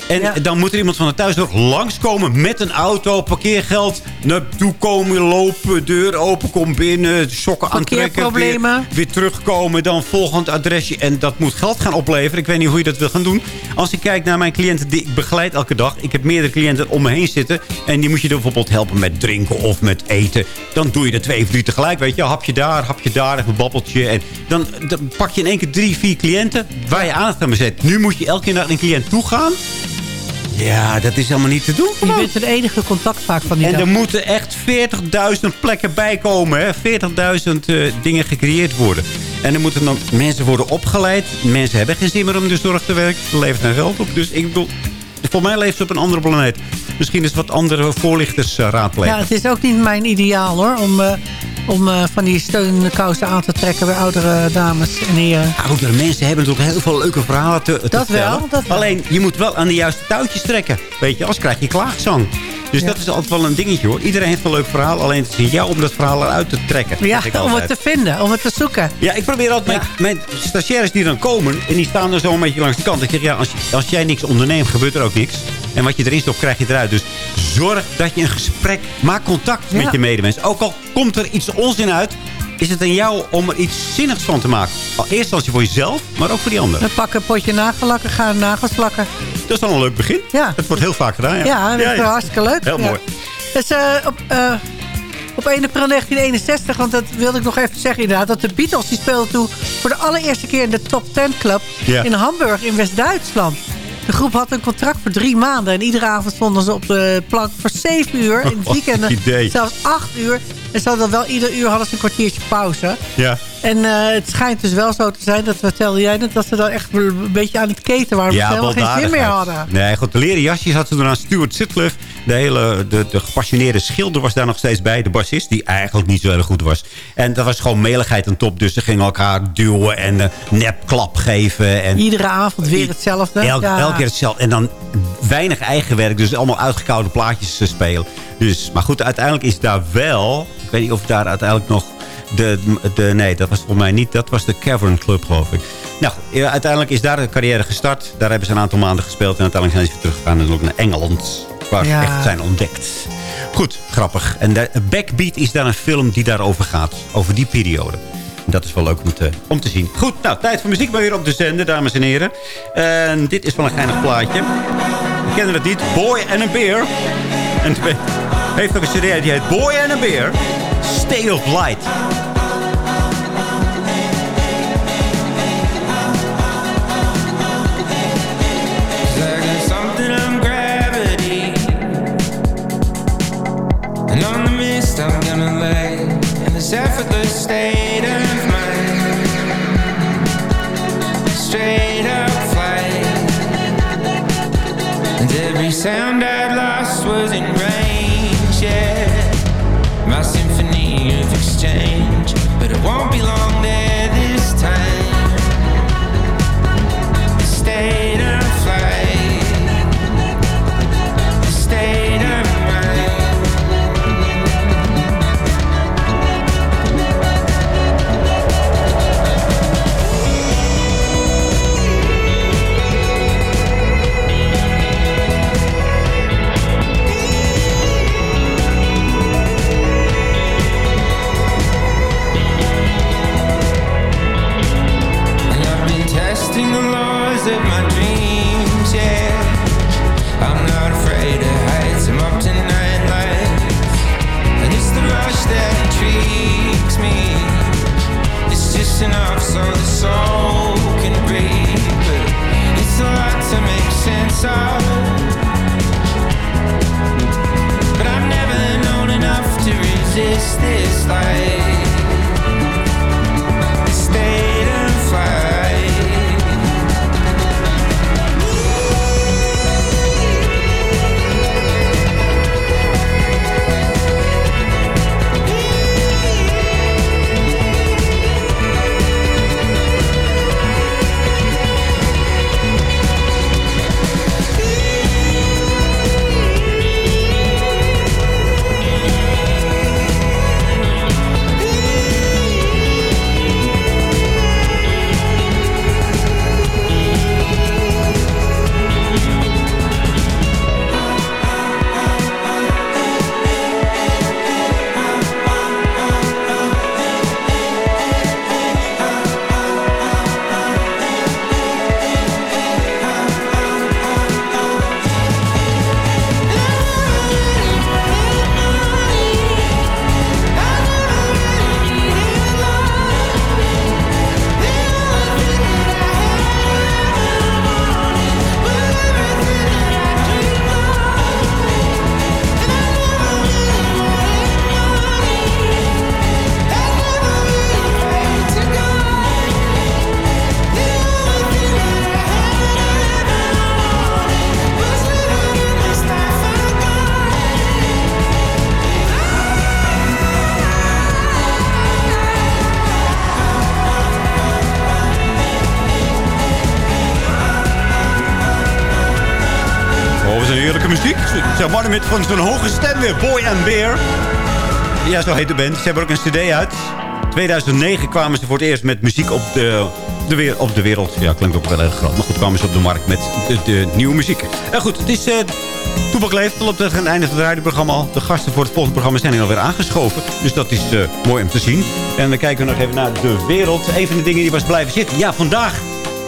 En dan moet er iemand van de thuiszorg langskomen met een auto, parkeergeld. Naartoe komen, lopen, deur open, kom binnen, sokken aantrekken. Weer, weer terugkomen, dan volgend adresje. En dat moet geld gaan opleveren. Ik weet niet hoe je dat wil gaan doen. Als ik kijk naar mijn cliënten die ik begeleid elke dag. Ik heb meerdere cliënten om me heen zitten. En die moet je dan bijvoorbeeld helpen met drinken of met eten. Dan doe je er twee of drie tegelijk. Weet je, hapje daar, hapje daar, even een babbeltje. En dan, dan pak je in één keer drie, vier cliënten waar je aandacht aan bezet. Nu moet je elke keer naar een cliënt toe gaan. Ja, dat is helemaal niet te doen. Je bent het enige contact vaak van die En dag. er moeten echt 40.000 plekken bij komen. hè. 40.000 eh, dingen gecreëerd worden. En er moeten dan mensen worden opgeleid. Mensen hebben geen zin meer om de zorg te werken. Ze levert geen geld op. Dus ik bedoel, voor mij leeft ze op een andere planeet. Misschien is wat andere voorlichters eh, raadplegen. Ja, het is ook niet mijn ideaal hoor. Om, eh, om eh, van die steunkousen aan te trekken bij oudere dames en heren. Oudere mensen hebben natuurlijk heel veel leuke verhalen te, te Dat wel, vertellen. dat wel. Alleen, je moet wel aan de juiste touwtjes trekken. Weet je, anders krijg je klaagzang. Dus dat is altijd wel een dingetje hoor. Iedereen heeft een leuk verhaal. Alleen het is aan jou om dat verhaal eruit te trekken. Ja, om het te vinden, om het te zoeken. Ja, ik probeer altijd mijn, mijn stagiaires die dan komen... en die staan er zo een beetje langs de kant. Ik zeg, ja, als, als jij niks onderneemt, gebeurt er ook niks. En wat je erin stopt, krijg je eruit. Dus zorg dat je een gesprek... Maak contact met je medemens. Ook al komt er iets onzin uit... is het aan jou om er iets zinnigs van te maken. Eerst als je voor jezelf, maar ook voor die anderen. We pakken een potje nagellakken, gaan nagels plakken. Dat is dan een leuk begin. Ja. Dat wordt heel vaak gedaan. Ja, Ja, dat is hartstikke leuk. Heel mooi. Dus eh, op, eh, op 1 april 1961, want dat wilde ik nog even zeggen inderdaad... dat de Beatles die speelden toen voor de allereerste keer in de Top 10 Club... In Hamburg in West-Duitsland. De groep had een contract voor drie maanden. En iedere avond stonden ze op de plank voor zeven uur. In het weekend zelfs acht uur. En ze hadden wel ieder uur hadden ze een kwartiertje pauze. Ja. En eh, het schijnt dus wel zo te zijn, dat vertelde jij net... dat ze dan echt een beetje aan het keten waren. omdat ze helemaal geen zin meer hadden. Nee, goed, de leren jasjes had ze toen aan Stuart Sitcliffe. De hele de, de gepassioneerde schilder was daar nog steeds bij. De bassist, die eigenlijk niet zo erg goed was. En dat was gewoon meligheid aan top. Dus ze gingen elkaar duwen en uh, nepklap geven. En Iedere avond weer hetzelfde. elk, ja. elke keer hetzelfde. En dan weinig eigen werk. Dus allemaal uitgekoude plaatjes te spelen. Dus, maar goed, uiteindelijk is daar wel... Ik weet niet of daar uiteindelijk nog... De, de, nee, dat was volgens mij niet. Dat was de Cavern Club, geloof ik. Nou, uiteindelijk is daar de carrière gestart. Daar hebben ze een aantal maanden gespeeld. En uiteindelijk zijn ze weer teruggegaan natuurlijk naar Engeland. Waar Ja. ze echt zijn ontdekt. Goed, grappig. En de Backbeat is daar een film die daarover gaat. Over die periode. Dat is wel leuk om te, om te zien. Goed, nou, tijd voor muziek maar weer op de zender, dames en heren. En dit is wel een geinig plaatje. We kennen het niet. Boy and a Bear. En heeft ook een cd die heet Boy and a Bear. State of Light. This effortless state of mind. Flight. And every sound I'd lost was in range, yeah. My symphony of exchange. But it won't be long there this time. so the soul can. But it's a lot to make sense of. But I've never known enough to resist this life. Met van zo'n hoge stem weer. Boy and Bear. Ja, zo heet de band. Ze hebben ook een cd uit. 2009 kwamen ze voor het eerst met muziek op de, de, weer- op de wereld. Ja, klinkt ook wel erg groot. Maar goed, kwamen ze op de markt met de, nieuwe muziek. En goed, het is... eh Toepak leeft al op het einde van het radioprogramma al. De gasten voor het volgende programma zijn er alweer aangeschoven. Dus dat is eh, mooi om te zien. En dan kijken we nog even naar de wereld. Een van de dingen die was blijven zitten. Ja, vandaag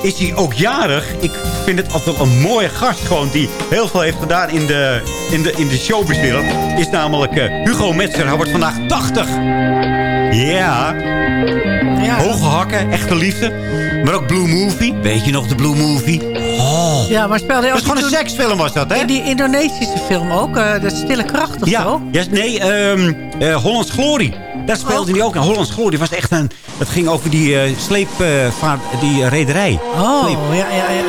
is hij ook jarig. Ik vind het altijd een mooie gast gewoon die heel veel heeft gedaan in de, in de, in de showbizwereld. Is namelijk eh, Hugo Metzer. Hij wordt vandaag 80. Ja. Hoge hakken, echte liefde. Maar ook Blue Movie. Weet je nog de Blue Movie? Oh. Ja, maar speelde hij Dat ook is gewoon een seksfilm was dat, hè? In die Indonesische film ook, eh, De Stille Kracht of Ja, zo. ja nee, ehm eh, Hollands Glory. Daar speelde hij ook. Nou, Hollands Glory was echt een... Het ging over die eh sleepvaart, die eh, rederij. Oh, Sleep. ja, ja, ja. ja.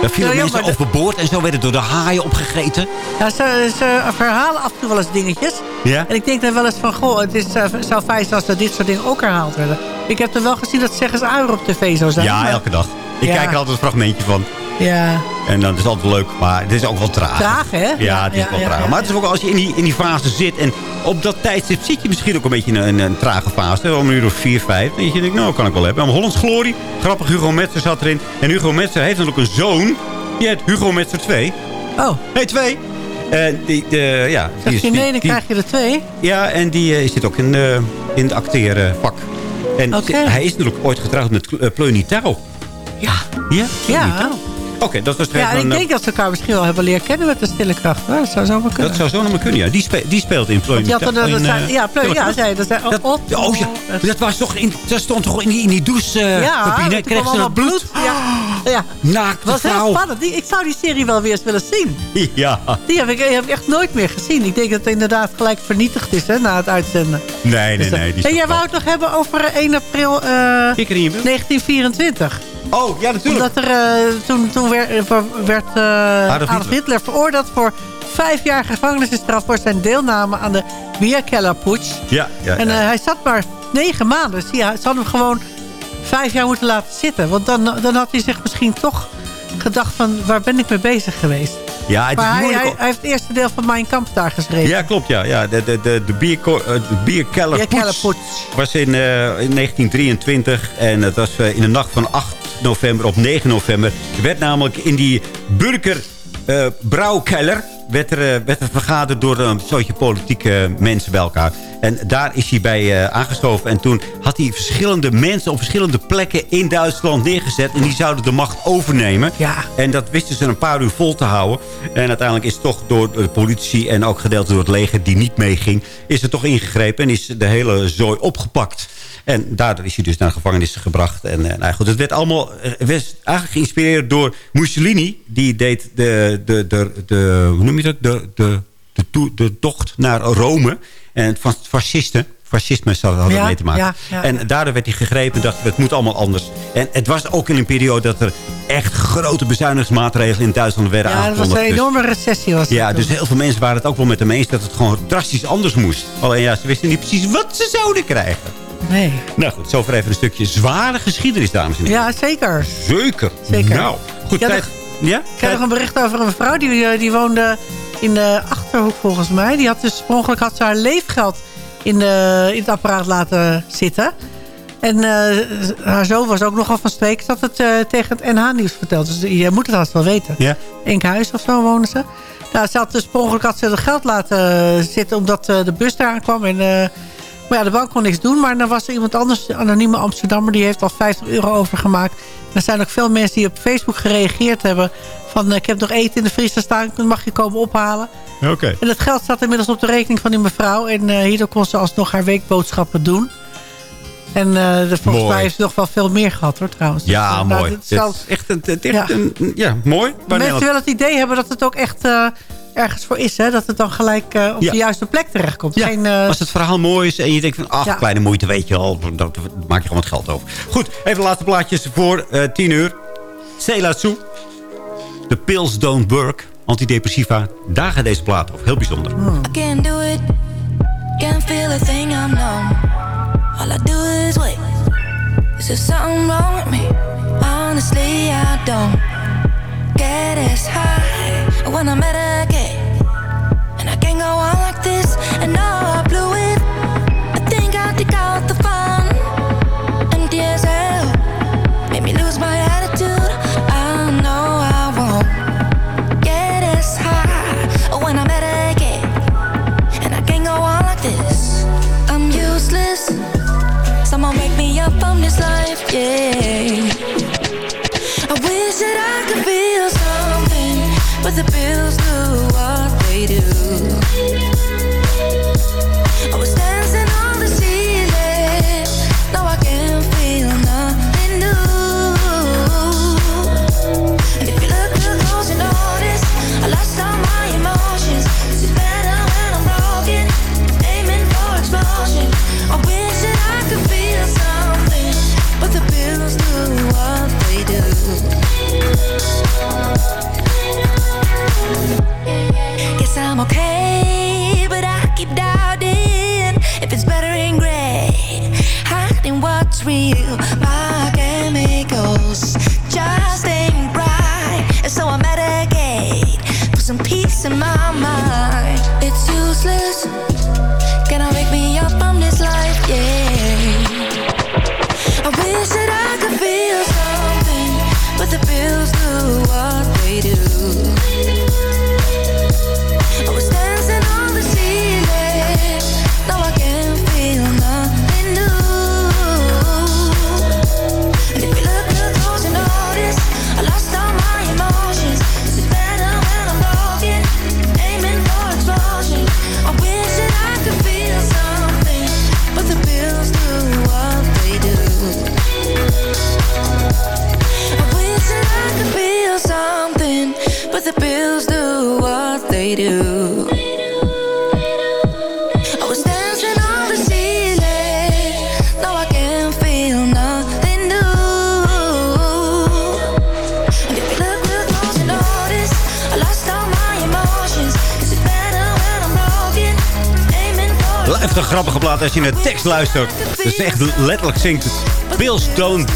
Daar vielen Ja, mensen overboord en zo werden door de haaien opgegeten. Ja, ze, ze verhalen af en toe wel eens dingetjes. Ja? En ik denk dan wel eens van, goh, het is, eh, zou fijn zijn als dat dit soort dingen ook herhaald werden. Ik heb er wel gezien dat Zeggens Uier op tv zou zijn. Ja, maar- elke dag. Ik Ja. kijk er altijd een fragmentje van. Ja, En dan is het altijd leuk, maar het is ook wel traag. traag hè? Ja, het is wel ja, traag. Maar het is ook als je in die, in die fase zit. En op dat tijdstip zit je misschien ook een beetje in een, een trage fase. Om een uur of vier, vijf. En je denkt, nou, kan ik wel hebben. Maar Hollands Glory. Grappig, Hugo Metzer zat erin. En Hugo Metzer heeft natuurlijk een zoon. Die heet Hugo Metzer 2. Oh. Nee, 2. En die, de, ja, die Zeg je nee, dan die- krijg je er twee. Ja, en die eh, zit ook in, eh, in het acteervak. En hij is natuurlijk ooit getrouwd met uh, Pleuni Touw. Ja. Ja? Ja. Oké, dat was Ja, en een, ik eh, denk dat ze elkaar misschien wel hebben leren kennen met de Stille Kracht. Dat zou zomaar kunnen. Dat zou zo nog maar kunnen, ja. Die, spe- die speelt in had er- dat zei- ja, ja, zei- dat zei- oh, oh, oh, ja. Dat, was toch in, dat stond toch in die, in die ja, cabine? toen Kreeg ze dat bloed? Ja, ja. Naakte was heel spannend. Die, ik zou die serie wel weer eens willen zien. Ja. Die heb ik, heb ik echt nooit meer gezien. Ik denk dat het inderdaad gelijk vernietigd is hè, na het uitzenden. Nee, nee, Dus nee. Die en is jij wou het nog hebben over eh, 1 april eh, Kikker in je bul? 1924. Oh, ja, natuurlijk. Omdat er eh, toen, toen werd, eh, werd eh, Adolf Adolf, Hitler. veroordeeld voor vijf jaar gevangenisstraf... voor zijn deelname aan de Bierkellerputsch. Ja, ja, En ja. hij zat maar negen maanden. Dus ja, ze hadden hem gewoon vijf jaar moeten laten zitten. Want dan, dan had hij zich misschien toch gedacht van... waar ben ik mee bezig geweest? Ja, het maar hij, moeilijk. hij, hij heeft het eerste deel van Mijn Kamp daar geschreven. Ja, klopt, ja. ja de, de, de, de, bierko- eh, de was in, eh, in 1923. En het was eh, in de nacht van 8 november op 9 november. Er werd namelijk in die burger eh, brouwkeller... Werd er, eh, werd er vergaderd door een soortje politieke mensen bij elkaar. En daar is hij bij eh, aangeschoven. En toen had hij verschillende mensen op verschillende plekken in Duitsland neergezet. En die zouden de macht overnemen. Ja. En dat wisten ze een paar uur vol te houden. En uiteindelijk is toch door de politie en ook gedeeld door het leger die niet meeging... is er toch ingegrepen en is de hele zooi opgepakt. En daardoor is hij dus naar de gevangenis gebracht. En eh, nou goed, het werd allemaal eh, werd eigenlijk geïnspireerd door Mussolini. Die deed de, de, de, de hoe noem je dat? De, de, de, de tocht naar Rome. En van fascisten. Fascisme zou hadden Ja, mee te maken. ja, ja. En daardoor werd hij gegrepen en dacht, het moet allemaal anders. En het was ook in een periode dat er echt grote bezuinigingsmaatregelen in Duitsland werden Ja, dat was aangekondigd. een Dus- enorme recessie. Was ja, dus heel veel mensen waren het ook wel met hem eens dat het gewoon drastisch anders moest. Alleen ja, ze wisten niet precies wat ze zouden krijgen. Nee. Nou goed, zover even een stukje zware geschiedenis, dames en heren. Ja, zeker. Zeker. Zeker. Nou, goed, Ja, tijd. Ja? Ik heb nog een bericht over een vrouw die, eh, die woonde in de Achterhoek volgens mij. Die had dus per had ze haar leefgeld in, de, in het apparaat laten zitten. En eh, haar zoon was ook nogal van streek. Ze had het eh, tegen het NH-nieuws verteld. Dus je moet het haast wel weten. Ja. Enkhuis of zo wonen ze. Nou, ze had dus per had ze het geld laten zitten omdat eh, de bus daar aankwam. En, eh, maar ja, de bank kon niks doen. Maar dan was er iemand anders, een anonieme Amsterdammer... die heeft al 50 euro overgemaakt. En er zijn ook veel mensen die op Facebook gereageerd hebben... van eh, ik heb nog eten in de vriezer staan, mag je komen ophalen. Oké. En het geld staat inmiddels op de rekening van die mevrouw. En eh, hierdoor kon ze alsnog haar weekboodschappen doen. En eh, de- volgens Mooi. mij heeft ze nog wel veel meer gehad hoor trouwens. Ja, Dus, nou, mooi. het is echt een, Ja. echt een ja, mooi. Maar mensen wel het idee hebben dat het ook echt eh, ergens voor is. Hè? Dat het dan gelijk eh, op Ja. de juiste plek terechtkomt. Ja, Geen, eh, als het verhaal mooi is en je denkt van... ach, Ja. kleine moeite, weet je al. Dat, dat maak je gewoon wat geld over. Goed, even de laatste plaatjes voor eh 10 uur. Cela Sue. The pills don't work. Antidepressiva. Daar gaat deze plaat over. Heel bijzonder. I can't do it. Can't feel a thing I'm numb. All I do is wait. Is there something wrong with me? Honestly, I don't get as high when I met a gay. And I can't go on like this, and now feels als je naar de tekst luistert. Dus echt letterlijk zingt het. Pills don't,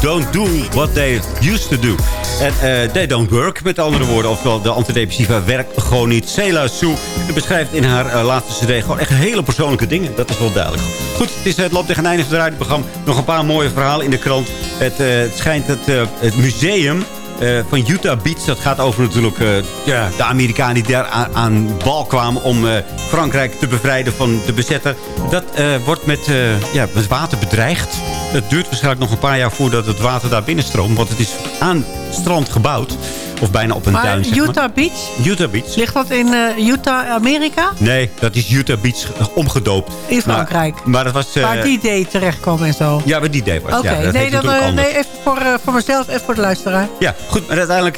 don't do what they used to do. En eh, they don't work, met andere woorden. Oftewel, de antidepressiva werkt gewoon niet. Cela Sue beschrijft in haar eh, laatste cd gewoon echt hele persoonlijke dingen. Dat is wel duidelijk. Goed, het, is, het loopt tegen het einde van het radioprogramma. Nog een paar mooie verhalen in de krant. Het, eh, het schijnt eh, het museum eh, van Utah Beach. Dat gaat over natuurlijk eh, ja, de Amerikanen die daar aan, aan bal kwamen... om eh, Frankrijk te bevrijden van de bezetter. Dat wordt met, ja, met water bedreigd. Het duurt waarschijnlijk nog een paar jaar voordat het water daar binnenstroomt. Want het is aan strand gebouwd. Of bijna op een Maar duin, zeg maar. Utah Beach, Utah Beach. ligt dat in eh, Utah, Amerika? Nee, dat is Utah Beach omgedoopt. In Frankrijk. Maar, maar dat was... eh, Waar die day terecht kwam en zo. Ja, waar die day was. Oké, ja, nee, dan, eh, nee, even voor, voor mezelf, even voor de luisteraar. Ja, goed. Maar uiteindelijk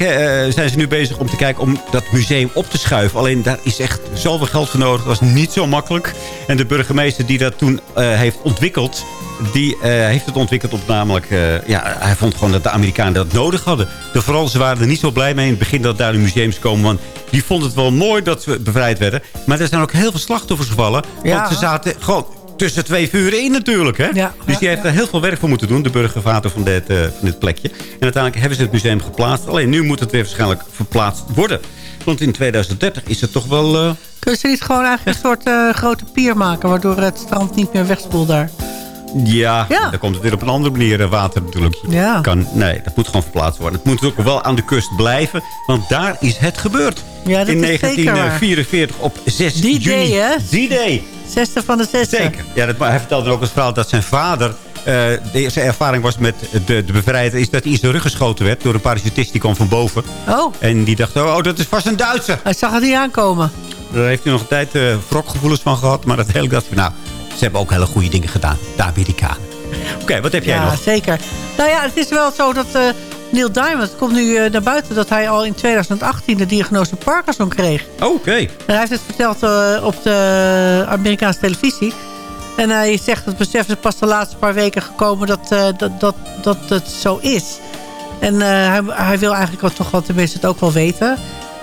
zijn ze nu bezig om te kijken om dat museum op te schuiven. Alleen daar is echt zoveel geld voor nodig. Dat was niet zo makkelijk. En de burgemeester die dat toen heeft ontwikkeld... die eh, heeft het ontwikkeld op namelijk... eh, ja, hij vond gewoon dat de Amerikanen dat nodig hadden. De Fransen waren er niet zo blij mee in het begin dat daar de museums komen. Want die vonden het wel mooi dat ze bevrijd werden. Maar er zijn ook heel veel slachtoffers gevallen. Ja. Want ze zaten gewoon tussen twee vuren in natuurlijk. Hè? Ja. Dus die heeft er heel veel werk voor moeten doen, de burgervader van dit, eh, van dit plekje. En uiteindelijk hebben ze het museum geplaatst. Alleen nu moet het weer waarschijnlijk verplaatst worden. Want in 2030 is het toch wel... eh, Kunnen ze niet gewoon eigenlijk een soort grote pier maken... waardoor het strand niet meer wegspoelt daar? Ja, Ja. dan komt het weer op een andere manier eh, water natuurlijk. Ja. Kan, nee, dat moet gewoon verplaatst worden. Het moet ook wel aan de kust blijven. Want daar is het gebeurd. Ja, dat in is zeker waar. 1944 op 6 Die juni. day, hè? Die day. Zesde van de zesde. Zeker. Ja, dat, hij vertelde ook het verhaal dat zijn vader... eh, de eerste ervaring was met de, de bevrijder... is dat hij in zijn rug geschoten werd door een parachutist die kwam van boven. Oh, En die dacht, oh, dat is vast een Duitser. hij zag het niet aankomen. Daar heeft hij nog een tijd eh wrokgevoelens van gehad. Maar dat hele dacht van, nou, ze hebben ook hele goede dingen gedaan. De Amerikanen. Oké, wat heb jij ja, nog? zeker. Nou ja, het is wel zo dat eh, Neil Diamond komt nu eh, naar buiten... dat hij al in 2018 de diagnose Parkinson kreeg. Oké. En hij heeft het verteld eh, op de Amerikaanse televisie. En hij zegt, het besef is pas de laatste paar weken gekomen dat, eh, dat, dat, dat het zo is. En eh, hij, hij wil eigenlijk wel toch wel tenminste het ook wel weten.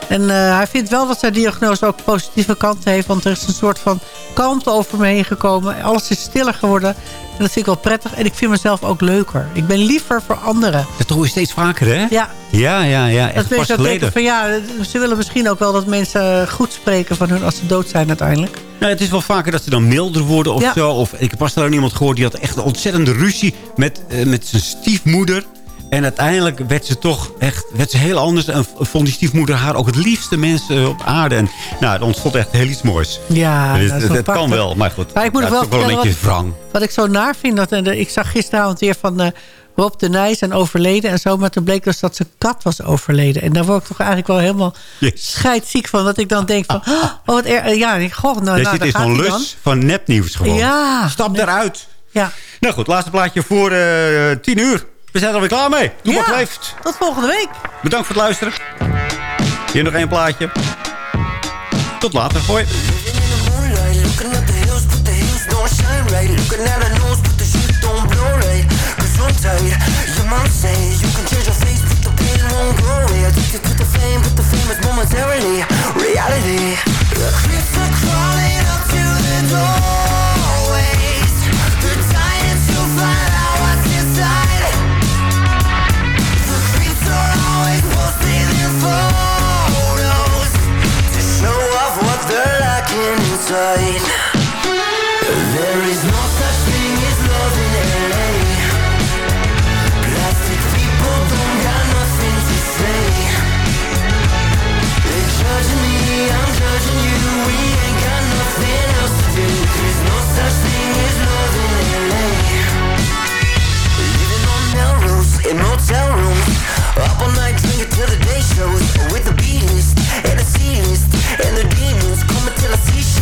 En eh, hij vindt wel dat zijn diagnose ook positieve kanten heeft. Want er is een soort van kalmte over me heen gekomen. Alles is stiller geworden. En dat vind ik wel prettig. En ik vind mezelf ook leuker. Ik ben liever voor anderen. Dat hoor je steeds vaker, hè? Ja. Ja, ja, ja. Dat Echt mensen denken van ja, ze willen misschien ook wel dat mensen goed spreken van hun als ze dood zijn uiteindelijk. Nou, het is wel vaker dat ze dan milder worden of Ja. zo. Of ik heb pas daar iemand gehoord die had echt een ontzettende ruzie met, eh, met zijn stiefmoeder. En uiteindelijk werd ze toch echt werd ze heel anders. En vond die stiefmoeder haar ook het liefste mensen op aarde. En nou, er ontstond echt heel iets moois. Ja, Dus dat is het, het kan wel, maar goed. Maar ik moet Ja, het wel is een beetje vertellen wrang. Wat ik zo naar vind, dat, eh, ik zag gisteravond weer van eh, Rob de Nijs en overleden en zo. Maar toen bleek dus dat zijn kat was overleden. En daar word ik toch eigenlijk wel helemaal scheidziek van. Dat ik dan denk van, oh wat er, ja, ik- goh, nou, nou zo'n hij dan. lus van nepnieuws gewoon. Ja. Stap daaruit. Ja. Nou goed, laatste plaatje voor eh 10 uur. We zijn er alweer klaar mee. Doe Ja. maar leeft. Tot volgende week. Bedankt voor het luisteren. Hier nog één plaatje. Tot later. Hoi. the don't inside. There is no such thing as love in LA. Plastic people don't got nothing to say. They're judging me, I'm judging you. We ain't got nothing else to do. There's no such thing as love in LA. Living on Melrose in motel rooms. Up all night drinking till the day shows. With the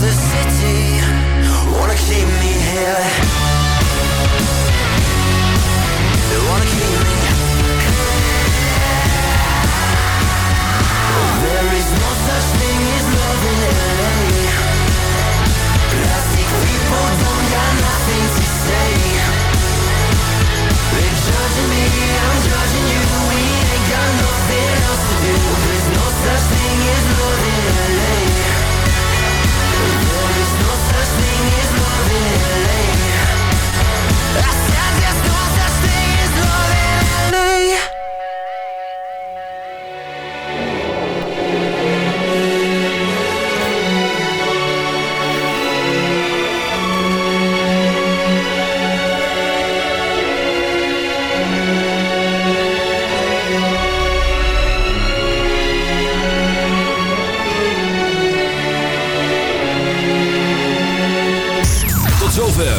the city wanna keep me here. They wanna keep me. There is no such thing as love in LA. Plastic people don't got nothing to say. They're judging me, I'm judging you. We ain't got nothing else to do. There's no such thing as love